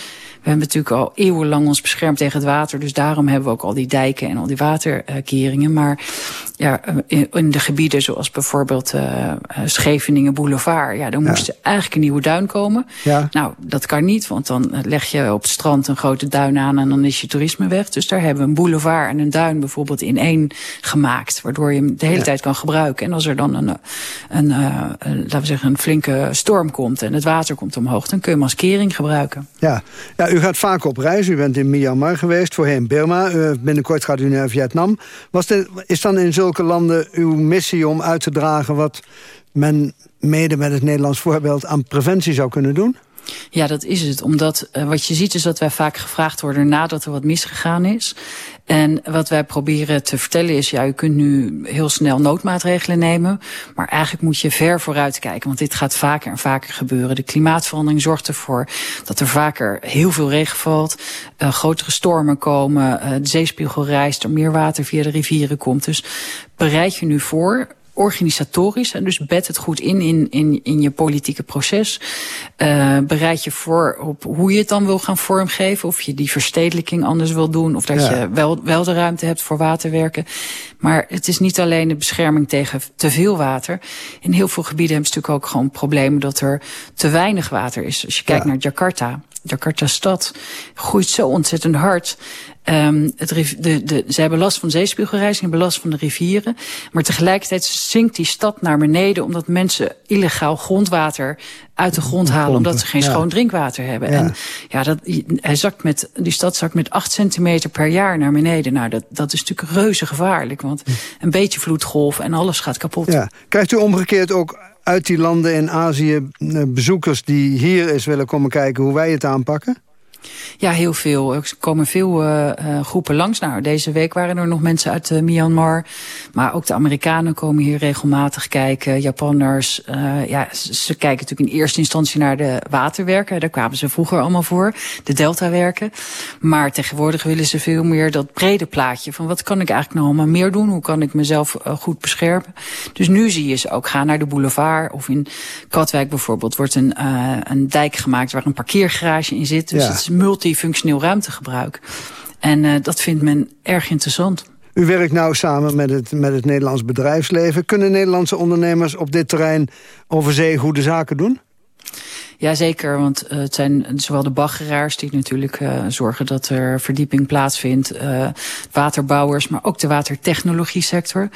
We hebben natuurlijk al eeuwenlang ons beschermd tegen het water. Dus daarom hebben we ook al die dijken en al die waterkeringen. Maar ja, in de gebieden zoals bijvoorbeeld uh, Scheveningen Boulevard... ja, dan moest eigenlijk een nieuwe duin komen. Ja. Nou, dat kan niet, want dan leg je op het strand een grote duin aan... en dan is je toerisme weg. Dus daar hebben we een boulevard en een duin bijvoorbeeld in één gemaakt... waardoor je hem de hele ja. tijd kan gebruiken. En als er dan een, een, uh, een, laten we zeggen, een flinke storm komt... en het water komt omhoog, dan kun je hem als kering gebruiken. Ja, ja u gaat vaak op reis. U bent in Myanmar geweest, voorheen Burma. Uh, binnenkort gaat u naar Vietnam. Was is dan in zulke landen uw missie om uit te dragen... wat men mede met het Nederlands voorbeeld aan preventie zou kunnen doen? Ja, dat is het. Omdat uh, wat je ziet is dat wij vaak gevraagd worden nadat er wat misgegaan is. En wat wij proberen te vertellen is, ja, u kunt nu heel snel noodmaatregelen nemen. Maar eigenlijk moet je ver vooruit kijken. Want dit gaat vaker en vaker gebeuren. De klimaatverandering zorgt ervoor dat er vaker heel veel regen valt. Uh, grotere stormen komen. Uh, de zeespiegel rijst. Er meer water via de rivieren komt. Dus bereid je nu voor organisatorisch. En dus bed het goed in, in, in, in je politieke proces. Uh, bereid je voor op hoe je het dan wil gaan vormgeven. Of je die verstedelijking anders wil doen. Of dat je wel, wel de ruimte hebt voor waterwerken. Maar het is niet alleen de bescherming tegen te veel water. In heel veel gebieden hebben ze natuurlijk ook gewoon problemen dat er te weinig water is. Als je kijkt naar Jakarta. Jakarta-stad groeit zo ontzettend hard. Um, het, de, de, ze hebben last van zeespiegelrijzing, hebben last van de rivieren. Maar tegelijkertijd zinkt die stad naar beneden... omdat mensen illegaal grondwater uit de grond halen... omdat ze geen schoon drinkwater hebben. Ja. En ja, dat, hij zakt met, die stad zakt met 8 centimeter per jaar naar beneden. Nou, dat, dat is natuurlijk reuze gevaarlijk. Want een beetje vloedgolf en alles gaat kapot. Ja. Krijgt u omgekeerd ook uit die landen in Azië eh, bezoekers die hier eens willen komen kijken hoe wij het aanpakken? Ja, heel veel. Er komen veel uh, groepen langs. Nou, deze week waren er nog mensen uit uh, Myanmar. Maar ook de Amerikanen komen hier regelmatig kijken. Japanners. ja, ze kijken natuurlijk in eerste instantie naar de waterwerken. Daar kwamen ze vroeger allemaal voor. De deltawerken. Maar tegenwoordig willen ze veel meer dat brede plaatje. Van wat kan ik eigenlijk nog allemaal meer doen? Hoe kan ik mezelf goed beschermen? Dus nu zie je ze ook gaan naar de boulevard. Of in Katwijk bijvoorbeeld wordt een, een dijk gemaakt waar een parkeergarage in zit. Dus ja multifunctioneel ruimtegebruik. En uh, dat vindt men erg interessant. U werkt nou samen met het, met het Nederlands bedrijfsleven. Kunnen Nederlandse ondernemers op dit terrein over zee goede zaken doen? Jazeker, want uh, het zijn zowel de baggeraars die natuurlijk uh, zorgen dat er verdieping plaatsvindt. Uh, waterbouwers, maar ook de watertechnologie sector.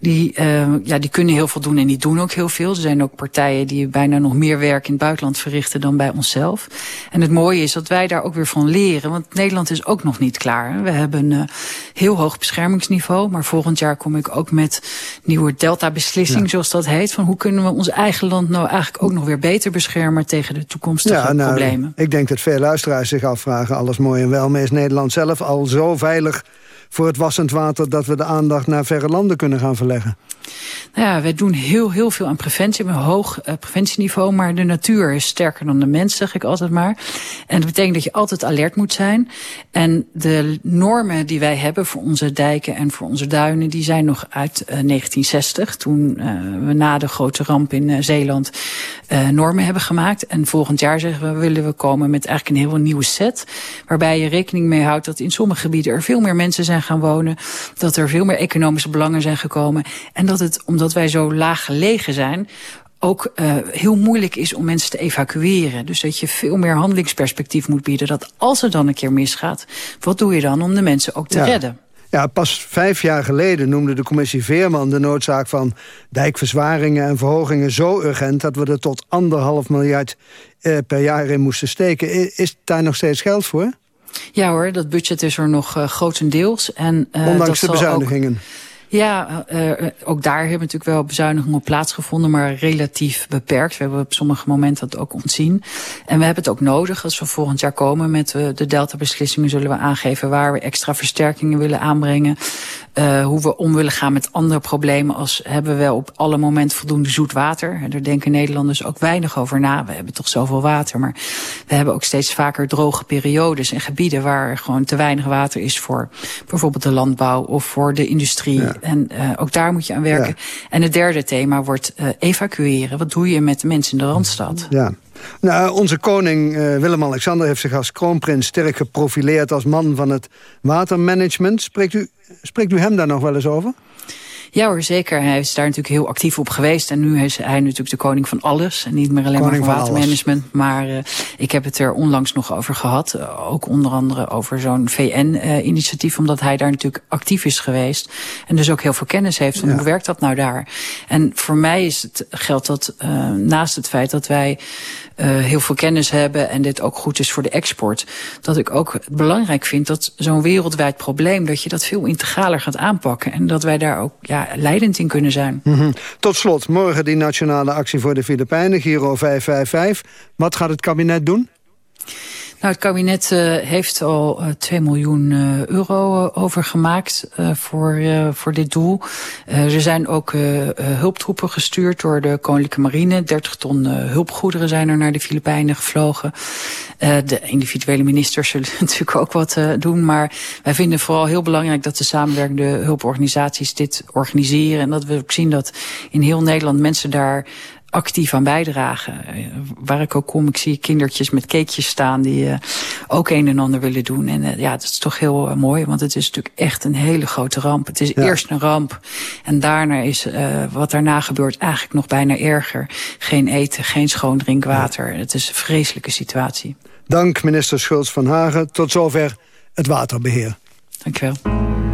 Die, ja, die kunnen heel veel doen en die doen ook heel veel. Er zijn ook partijen die bijna nog meer werk in het buitenland verrichten dan bij onszelf. En het mooie is dat wij daar ook weer van leren. Want Nederland is ook nog niet klaar. We hebben een heel hoog beschermingsniveau. Maar volgend jaar kom ik ook met nieuwe delta-beslissing, ja. zoals dat heet. Van hoe kunnen we ons eigen land nou eigenlijk ook nog weer beter beschermen tegen de toekomstige ja, nou, problemen. Ik denk dat veel luisteraars zich afvragen, alles mooi en wel... maar is Nederland zelf al zo veilig voor het wassend water... dat we de aandacht naar verre landen kunnen gaan verleggen? Nou ja, wij doen heel, heel veel aan preventie. We hebben een hoog uh, preventieniveau. Maar de natuur is sterker dan de mens, zeg ik altijd maar. En dat betekent dat je altijd alert moet zijn. En de normen die wij hebben voor onze dijken en voor onze duinen... die zijn nog uit uh, 1960. Toen uh, we na de grote ramp in Zeeland normen hebben gemaakt. En volgend jaar zeggen we, willen we komen met eigenlijk een heel nieuwe set. Waarbij je rekening mee houdt dat in sommige gebieden er veel meer mensen zijn gaan wonen. Dat er veel meer economische belangen zijn gekomen. En dat het, omdat wij zo laag gelegen zijn ook uh, heel moeilijk is om mensen te evacueren. Dus dat je veel meer handelingsperspectief moet bieden. Dat als er dan een keer misgaat, wat doe je dan om de mensen ook te ja. redden? Ja, pas vijf jaar geleden noemde de commissie Veerman de noodzaak van dijkverzwaringen en verhogingen zo urgent dat we er tot anderhalf miljard eh, per jaar in moesten steken. Is daar nog steeds geld voor? Ja hoor, dat budget is er nog uh, grotendeels. En, uh, Ondanks dat de bezuinigingen? Ook, ja, uh, ook daar hebben natuurlijk wel bezuinigingen op plaatsgevonden, maar relatief beperkt. We hebben op sommige momenten dat ook ontzien. En we hebben het ook nodig. Als we volgend jaar komen met uh, de Delta-beslissingen, zullen we aangeven waar we extra versterkingen willen aanbrengen. Hoe we om willen gaan met andere problemen als hebben we op alle momenten voldoende zoet water. En daar denken Nederlanders ook weinig over na. We hebben toch zoveel water, maar we hebben ook steeds vaker droge periodes en gebieden waar gewoon te weinig water is voor bijvoorbeeld de landbouw of voor de industrie. En uh, ook daar moet je aan werken. Ja. En het derde thema wordt uh, evacueren. Wat doe je met de mensen in de Randstad? Ja. Nou, onze koning uh, Willem-Alexander heeft zich als kroonprins sterk geprofileerd als man van het watermanagement. Spreekt u, spreekt u hem daar nog wel eens over? Ja hoor, zeker. Hij is daar natuurlijk heel actief op geweest. En nu is hij natuurlijk de koning van alles. En niet meer alleen koning maar van watermanagement. Alles. Maar uh, ik heb het er onlangs nog over gehad. Uh, ook onder andere over zo'n VN-initiatief. Uh, omdat hij daar natuurlijk actief is geweest. En dus ook heel veel kennis heeft van ja. hoe werkt dat nou daar. En voor mij is het, geldt dat naast het feit dat wij heel veel kennis hebben en dit ook goed is voor de export. Dat ik ook belangrijk vind dat zo'n wereldwijd probleem, dat je dat veel integraler gaat aanpakken. En dat wij daar ook ja, leidend in kunnen zijn. -hmm. Tot slot, morgen die nationale actie voor de Filipijnen, Giro 555. Wat gaat het kabinet doen? Het kabinet uh, heeft al uh, 2 miljoen uh, euro overgemaakt voor, voor dit doel. er zijn ook hulptroepen gestuurd door de Koninklijke Marine. 30 ton hulpgoederen zijn er naar de Filipijnen gevlogen. de individuele ministers zullen [laughs] natuurlijk ook wat doen. Maar wij vinden vooral heel belangrijk dat de samenwerkende hulporganisaties dit organiseren. En dat we ook zien dat in heel Nederland mensen daar actief aan bijdragen. Eh, waar ik ook kom, ik zie kindertjes met cakejes staan... die uh, ook een en ander willen doen. En uh, ja, dat is toch heel uh, mooi, want het is natuurlijk echt een hele grote ramp. Het is ja. eerst een ramp en daarna is wat daarna gebeurt eigenlijk nog bijna erger. Geen eten, geen schoon drinkwater. Ja. Het is een vreselijke situatie. Dank minister Schultz van Hagen. Tot zover het waterbeheer. Dank je wel.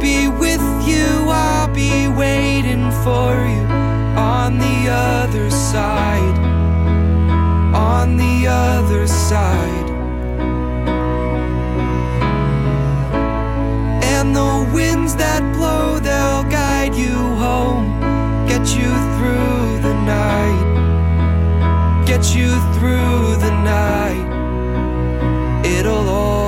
Be with you, I'll be waiting for you on the other side. On the other side. And the winds that blow, they'll guide you home, get you through the night, get you through the night. It'll all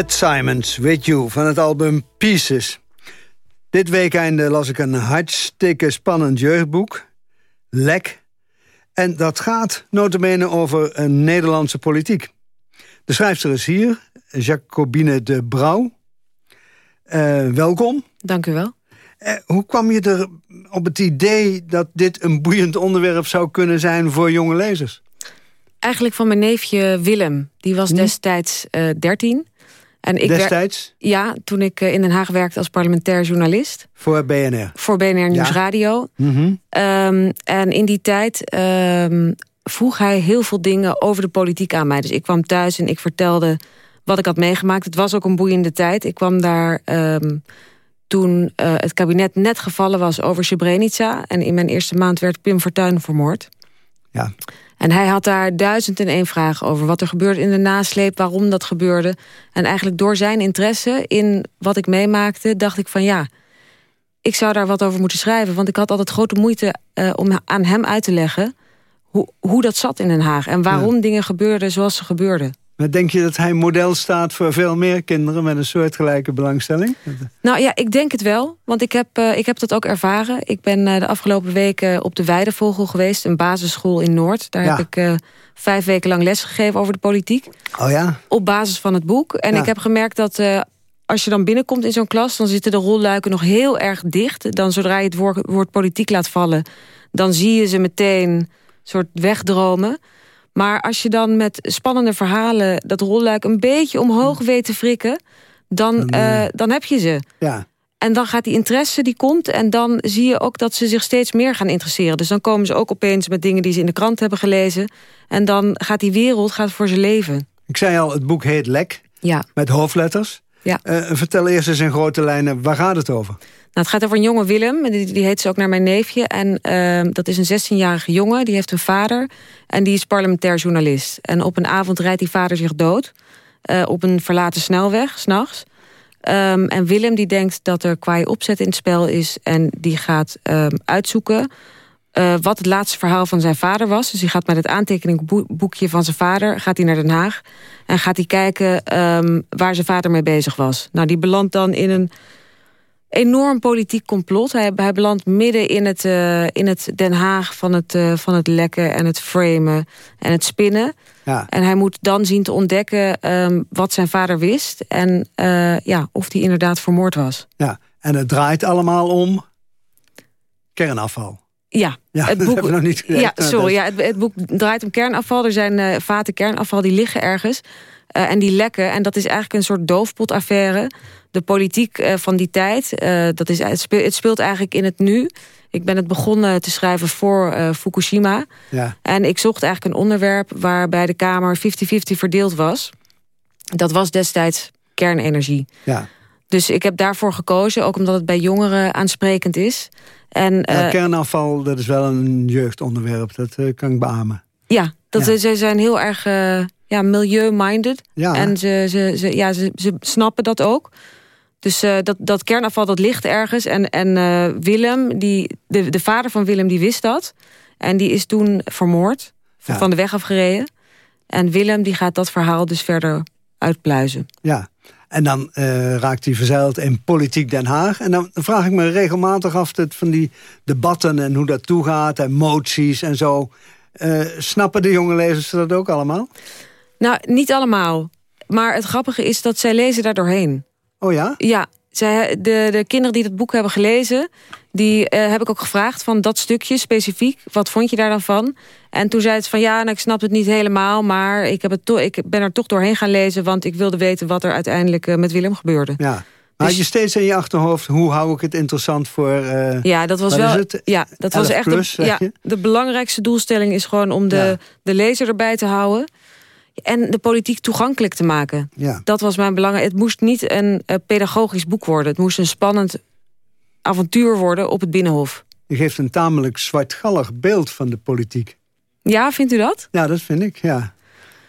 Matt Simons, With You, van het album Pieces. Dit weekende las ik een hartstikke spannend jeugdboek. Lek. En dat gaat notabene over een Nederlandse politiek. De schrijfster is hier, Jacobine de Brouw. Eh, welkom. Dank u wel. Eh, hoe kwam je er op het idee dat dit een boeiend onderwerp zou kunnen zijn voor jonge lezers? Eigenlijk van mijn neefje Willem. Die was destijds eh 13. En ik Destijds? Ja, toen ik eh, in Den Haag werkte als parlementair journalist. Voor BNR? Voor BNR Nieuwsradio. Mhm. Ehm, en in die tijd ehm, vroeg hij heel veel dingen over de politiek aan mij. Dus ik kwam thuis en ik vertelde wat ik had meegemaakt. Het was ook een boeiende tijd. Ik kwam daar ehm, toen eh, het kabinet net gevallen was over Srebrenica. En in mijn eerste maand werd Pim Fortuyn vermoord. Ja. En hij had daar duizend en één vragen over. Wat er gebeurde in de nasleep, waarom dat gebeurde. En eigenlijk door zijn interesse in wat ik meemaakte... dacht ik van ja, ik zou daar wat over moeten schrijven. Want ik had altijd grote moeite eh, om aan hem uit te leggen... Hoe, hoe dat zat in Den Haag. En waarom dingen gebeurden zoals ze gebeurden. Maar denk je dat hij model staat voor veel meer kinderen... met een soortgelijke belangstelling? Nou ja, ik denk het wel. Want ik heb, eh, ik heb dat ook ervaren. Ik ben eh, de afgelopen weken op de Weidevogel geweest. Een basisschool in Noord. Daar Ja. heb ik eh, vijf weken lang lesgegeven over de politiek. Oh ja? Op basis van het boek. En Ja. ik heb gemerkt dat als je dan binnenkomt in zo'n klas... dan zitten de rolluiken nog heel erg dicht. Dan zodra je het woord, woord politiek laat vallen... dan zie je ze meteen soort wegdromen. Maar als je dan met spannende verhalen... dat rolluik een beetje omhoog weet te frikken... dan, eh, dan heb je ze. Ja. En dan gaat die interesse, die komt... en dan zie je ook dat ze zich steeds meer gaan interesseren. Dus dan komen ze ook opeens met dingen die ze in de krant hebben gelezen. En dan gaat die wereld gaat voor ze leven. Ik zei al, het boek heet Lek. Ja. Met hoofdletters. Ja. Eh, vertel eerst eens in grote lijnen, waar gaat het over? Nou, het gaat over een jonge Willem, die, die heet ze ook naar mijn neefje. En ehm, dat is een 16-jarige jongen, die heeft een vader... en die is parlementair journalist. En op een avond rijdt die vader zich dood... eh, op een verlaten snelweg, s'nachts. Ehm en Willem die denkt dat er kwaai opzet in het spel is... en die gaat ehm, uitzoeken eh, wat het laatste verhaal van zijn vader was. Dus hij gaat met het aantekeningboekje van zijn vader... gaat hij naar Den Haag en gaat hij kijken waar zijn vader mee bezig was. Nou, die belandt dan in een enorm politiek complot. Hij, hij belandt midden in het, eh, in het Den Haag van het, eh, van het lekken en het framen en het spinnen. Ja. En hij moet dan zien te ontdekken ehm, wat zijn vader wist... en eh, ja, of hij inderdaad vermoord was. Ja. En het draait allemaal om kernafval. Ja, Ja, het [laughs] boek, nog niet. Ja, sorry. Ja, het, het boek draait om kernafval. Er zijn vaten kernafval die liggen ergens. Eh, en die lekken. En dat is eigenlijk een soort doofpotaffaire. De politiek eh, van die tijd, eh, dat is, het, speelt, het speelt eigenlijk in het nu. Ik ben het begonnen te schrijven voor Fukushima. Ja. En ik zocht eigenlijk een onderwerp waarbij de Kamer 50-50 verdeeld was. Dat was destijds kernenergie. Ja. Dus ik heb daarvoor gekozen, ook omdat het bij jongeren aansprekend is. En, Ja, eh, kernafval, dat is wel een jeugdonderwerp. Dat kan ik beamen. Ja, dat Ja. Ze, ze zijn heel erg eh, ja, milieu-minded. Ja. En ze, ze, ze, ja, ze, ze snappen dat ook. Dus eh, dat, dat kernafval dat ligt ergens. En, en eh, Willem, die, de, de vader van Willem, die wist dat. En die is toen vermoord. Van, Ja. van de weg afgereden. En Willem die gaat dat verhaal dus verder uitpluizen. Ja. En dan raakt hij verzeild in politiek Den Haag. En dan vraag ik me regelmatig af dat van die debatten en hoe dat toegaat en moties en zo. Eh, snappen de jonge lezers dat ook allemaal? Nou, niet allemaal. Maar het grappige is dat zij lezen daar doorheen. Oh ja? Ja, zij, de, de kinderen die het boek hebben gelezen... die eh, heb ik ook gevraagd van dat stukje specifiek. Wat vond je daar dan van? En toen zei het van ja, nou, ik snap het niet helemaal... maar ik, heb het ik ben er toch doorheen gaan lezen... want ik wilde weten wat er uiteindelijk eh, met Willem gebeurde. Ja. Maar had je steeds in je achterhoofd, hoe hou ik het interessant voor... eh, Ja, dat was wel. Ja, dat was 11 echt. plus, de, ja, de belangrijkste doelstelling is gewoon om de, Ja. de lezer erbij te houden. En de politiek toegankelijk te maken. Ja. Dat was mijn belang. Het moest niet een eh, pedagogisch boek worden. Het moest een spannend avontuur worden op het Binnenhof. Je geeft een tamelijk zwartgallig beeld van de politiek. Ja, vindt u dat? Ja, dat vind ik, ja.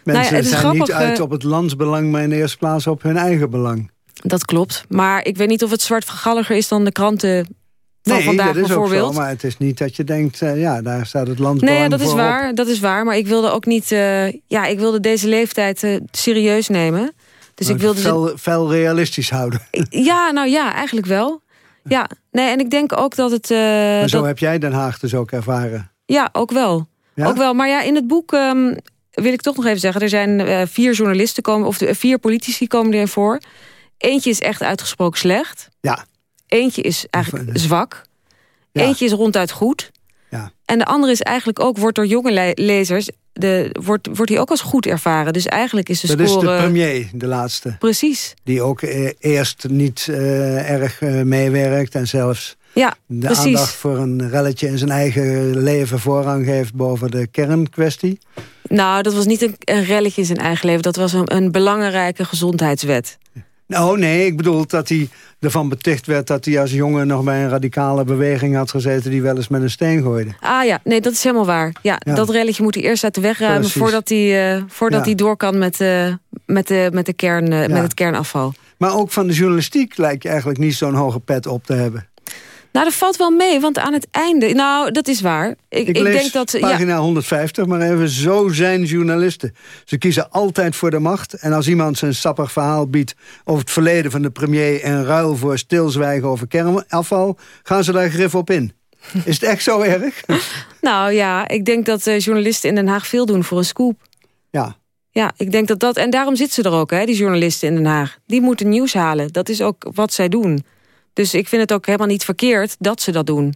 Nou ja, Mensen zijn grappig, niet uit eh, op het landsbelang... maar in de eerste plaats op hun eigen belang. Dat klopt. Maar ik weet niet of het zwartgalliger is dan de kranten van nee, vandaag dat is ook bijvoorbeeld. zo. Maar het is niet dat je denkt, eh, ja, daar staat het landsbelang Nee, ja, dat is waar. Dat is waar. Maar ik wilde ook niet. eh, ja, ik wilde deze leeftijd eh, serieus nemen. Dus Maar ik wilde. ze- fel, fel realistisch houden. Ja, nou ja, eigenlijk wel. Ja, nee, en ik denk ook dat het. maar zo dat- heb jij Den Haag dus ook ervaren. Ja, ook wel. Ja? Ook wel. Maar ja, in het boek ehm, wil ik toch nog even zeggen... er zijn vier journalisten komen, of vier politici komen erin voor. Eentje is echt uitgesproken slecht. Ja. Eentje is eigenlijk zwak. Ja. Eentje is ronduit goed. Ja. En de andere is eigenlijk ook, wordt door jonge le- lezers de, wordt, wordt hij ook als goed ervaren. Dus eigenlijk is de dat score... is de premier, de laatste. Precies. Die ook eh, eerst niet eh, erg eh, meewerkt en zelfs ja, de precies. aandacht voor een relletje in zijn eigen leven voorrang geeft boven de kernkwestie. Nou, dat was niet een, een relletje in zijn eigen leven. Dat was een, een belangrijke gezondheidswet. Nou nee, ik bedoel dat hij ervan beticht werd... dat hij als jongen nog bij een radicale beweging had gezeten... die wel eens met een steen gooide. Ah ja, nee, dat is helemaal waar. Ja, Ja. Dat relletje moet hij eerst uit de weg ruimen... Precies. voordat hij, eh, voordat Ja. hij door kan met, eh, met, de, met, de kern, eh, met het kernafval. Maar ook van de journalistiek lijkt je eigenlijk niet zo'n hoge pet op te hebben. Nou, dat valt wel mee, want aan het einde... Nou, dat is waar. Ik, Ik, denk dat... Ja, pagina 150, maar even zo zijn journalisten. Ze kiezen altijd voor de macht. En als iemand zijn sappig verhaal biedt over het verleden van de premier... en ruil voor stilzwijgen over kernafval, gaan ze daar grif op in. [laughs] Is het echt zo erg? [laughs] nou ja, ik denk dat eh, journalisten in Den Haag veel doen voor een scoop. Ja. Ja, ik denk dat dat... En daarom zitten ze er ook, hè, die journalisten in Den Haag. Die moeten nieuws halen. Dat is ook wat zij doen. Dus ik vind het ook helemaal niet verkeerd dat ze dat doen.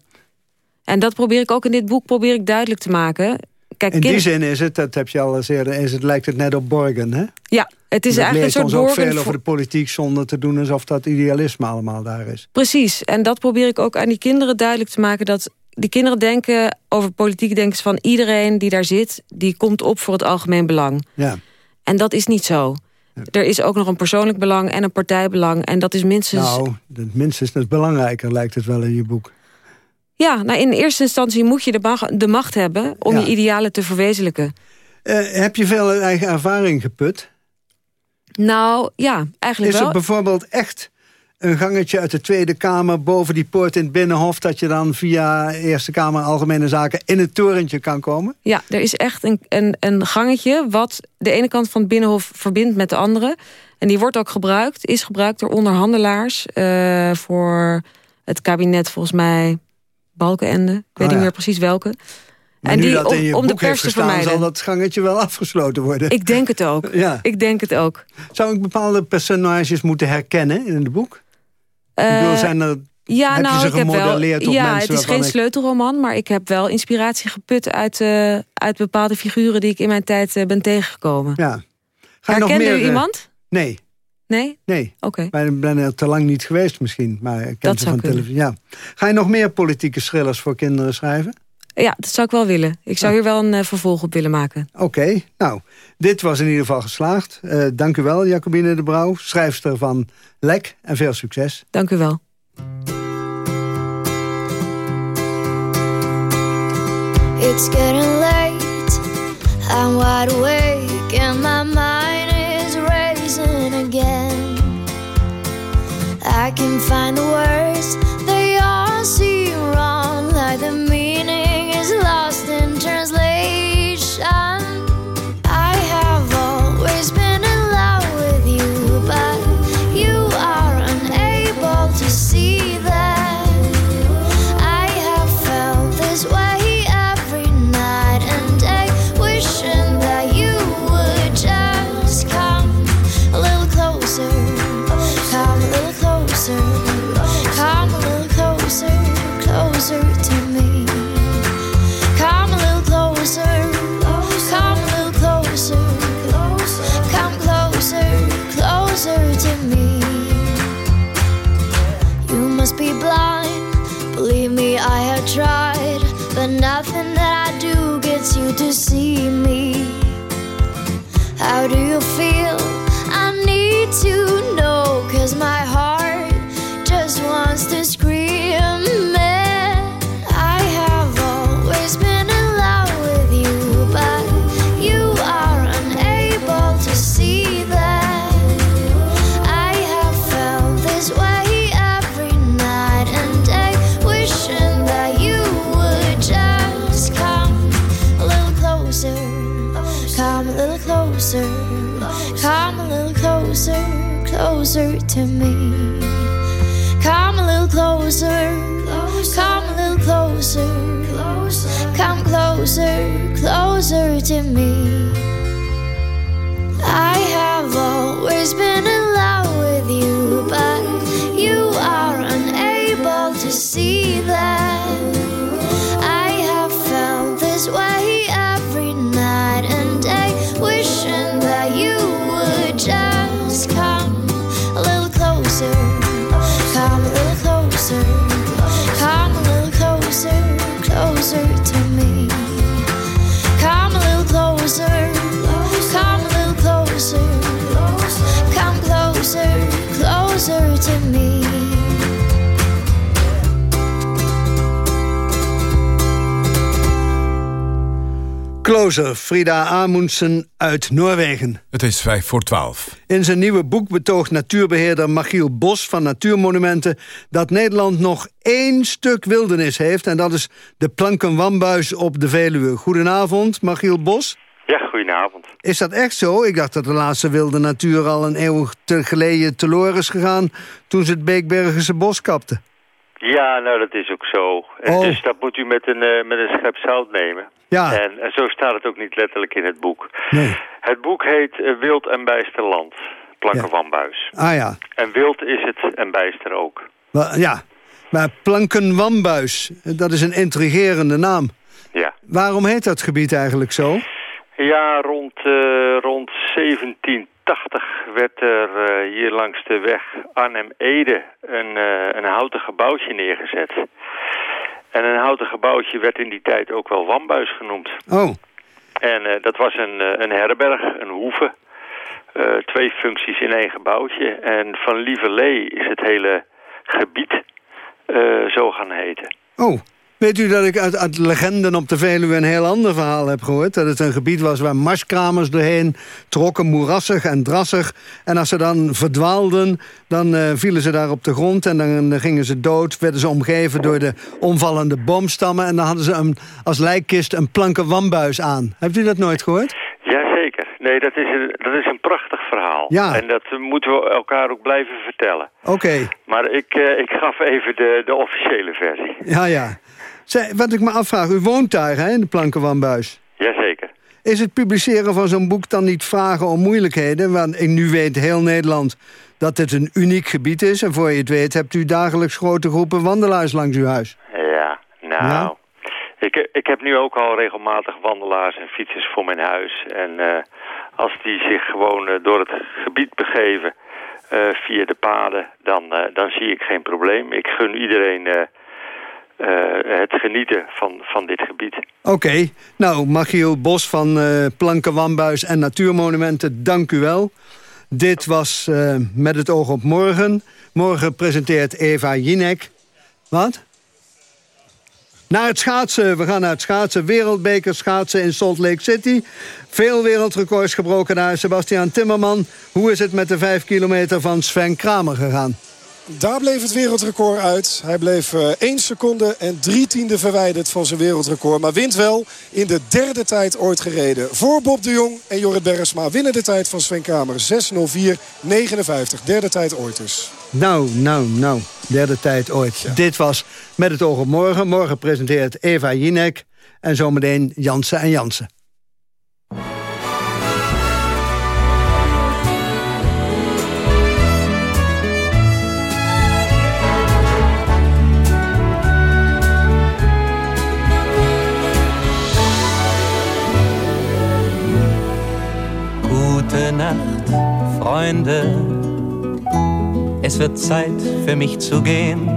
En dat probeer ik ook in dit boek probeer ik duidelijk te maken. Kijk, In die zin is het, dat heb je al eens eerder... Is het, lijkt het net op Borgen, hè? Ja, het is dat eigenlijk een soort ons ook Borgen veel over de politiek... zonder te doen alsof dat idealisme allemaal daar is. Precies, en dat probeer ik ook aan die kinderen duidelijk te maken... dat die kinderen denken over politiek denken van iedereen die daar zit... die komt op voor het algemeen belang. Ja. En dat is niet zo. Er is ook nog een persoonlijk belang en een partijbelang. En dat is minstens... Nou, dat minstens dat is belangrijker, lijkt het wel in je boek. Ja, nou in eerste instantie moet je de, mag- de macht hebben... om Ja. je idealen te verwezenlijken. Eh, heb je veel eigen ervaring geput? Nou, ja, eigenlijk Is wel. er bijvoorbeeld echt een gangetje uit de Tweede Kamer... boven die poort in het Binnenhof... dat je dan via Eerste Kamer Algemene Zaken... in het torentje kan komen? Ja, er is echt een, een, een gangetje... wat de ene kant van het Binnenhof verbindt met de andere. En die wordt ook gebruikt, is gebruikt door onderhandelaars... eh, voor het kabinet volgens mij Balkenende. Ik weet Ah, niet meer precies welke. Maar en die, om, de pers te vermijden. zal dat gangetje wel [laughs] afgesloten worden. Ik denk het ook. Ja. Ik denk het ook. Zou ik bepaalde personages moeten herkennen in het boek? Bedoel, Eh, zijn er, Ja, heb nou, je ze heb wel. Ja, het is geen ik- sleutelroman, maar ik heb wel inspiratie geput uit, eh, uit bepaalde figuren die ik in mijn tijd eh, ben tegengekomen. Ja. Ga je nog meer, u iemand? Nee. Nee? Nee. Oké. Ik ben, er te lang niet geweest misschien. Maar ik ken Dat ze van kunnen. televisie. Ja. Ga je nog meer politieke thrillers voor kinderen schrijven? Ja, dat zou ik wel willen. Ik zou hier wel een eh, vervolg op willen maken. Oké, nou, dit was in ieder geval geslaagd. Eh, dank u wel, Jacobine de Brouw, schrijfster van Lek. En veel succes. Dank u wel. It's getting late. I'm wide awake and my mind is racing again. I can find the words, closer to me. Closer, Frida Amundsen uit Noorwegen. Het is vijf voor twaalf. In zijn nieuwe boek betoogt natuurbeheerder Machiel Bos van Natuurmonumenten... dat Nederland nog één stuk wildernis heeft... en dat is de Plankenwambuis op de Veluwe. Goedenavond, Machiel Bos. Ja, goedenavond. Is dat echt zo? Ik dacht dat de laatste wilde natuur al een eeuw te geleden teloor is gegaan... toen ze het Beekbergense bos kapten. Ja, nou dat is ook zo. Oh. Dus dat moet u met een, eh, met een schep zout nemen. Ja. En, en zo staat het ook niet letterlijk in het boek. Nee. Het boek heet eh, Wild en Bijster Land, Plankenwambuis. Ah ja. En wild is het en bijster ook. Ja. Maar Plankenwambuis, dat is een intrigerende naam. Ja. Waarom heet dat gebied eigenlijk zo? Ja, rond, eh, rond 1780 werd er eh, hier langs de weg Arnhem-Ede een, eh, een houten gebouwtje neergezet. En een houten gebouwtje werd in die tijd ook wel Wambuis genoemd. Oh. En eh, dat was een, een herberg, een hoeve. Twee functies in één gebouwtje. En van Lieverlee is het hele gebied zo gaan heten. Oh, weet u dat ik uit, uit legenden op de Veluwe een heel ander verhaal heb gehoord? Dat het een gebied was waar marskramers doorheen trokken, moerassig en drassig. En als ze dan verdwaalden, dan eh, vielen ze daar op de grond... en dan eh, gingen ze dood, werden ze omgeven door de omvallende boomstammen... en dan hadden ze een, als lijkkist een planken wambuis aan. Hebt u dat nooit gehoord? Jazeker. Nee, dat is, een, dat is een prachtig verhaal. Ja. En dat eh, moeten we elkaar ook blijven vertellen. Oké, Maar ik, ik gaf even de, de officiële versie. ja, ja. Zij, wat ik me afvraag, u woont daar, hè, in de plankenwambuis. Jazeker. Is het publiceren van zo'n boek dan niet vragen om moeilijkheden? Want ik nu weet heel Nederland dat het een uniek gebied is. En voor je het weet hebt u dagelijks grote groepen wandelaars langs uw huis. Ja, nou... Ja? Ik, ik heb nu ook al regelmatig wandelaars en fietsers voor mijn huis. En eh, als die zich gewoon eh, door het gebied begeven eh, via de paden, dan, dan zie ik geen probleem. Ik gun iedereen eh, het genieten van, van dit gebied. Oké, nou, Machiel Bos van eh Planken Wambuis en Natuurmonumenten, dank u wel. Dit was eh, Met het oog op morgen. Morgen presenteert Eva Jinek. Wat? Naar het schaatsen. We gaan naar het schaatsen. Wereldbeker schaatsen in Salt Lake City. Veel wereldrecords gebroken daar. Sebastian Timmerman. Hoe is het met de vijf kilometer van Sven Kramer gegaan? Daar bleef het wereldrecord uit. Hij bleef eh 1 seconde en 3 tiende verwijderd van zijn wereldrecord. Maar wint wel in de derde tijd ooit gereden. Voor Bob de Jong en Jorrit Bergsma winnen de tijd van Sven Kramer. 6.04.59. Derde tijd ooit dus. Nou, nou, nou. Derde tijd ooit. Dit was Met het oog op morgen. Morgen presenteert Eva Jinek. En zometeen Jansen en Jansen. Gute Nacht, Freunde. Es wird Zeit für mich zu gehen.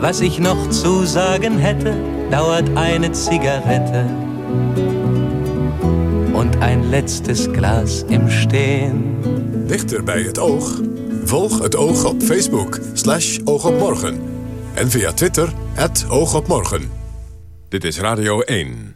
Was ich noch zu sagen hätte, dauert eine Zigarette und ein letztes Glas im Stehen. Dichter bij het oog? Volg het oog op Facebook, slash oogopmorgen. En via Twitter, het oogopmorgen. Dit is Radio 1.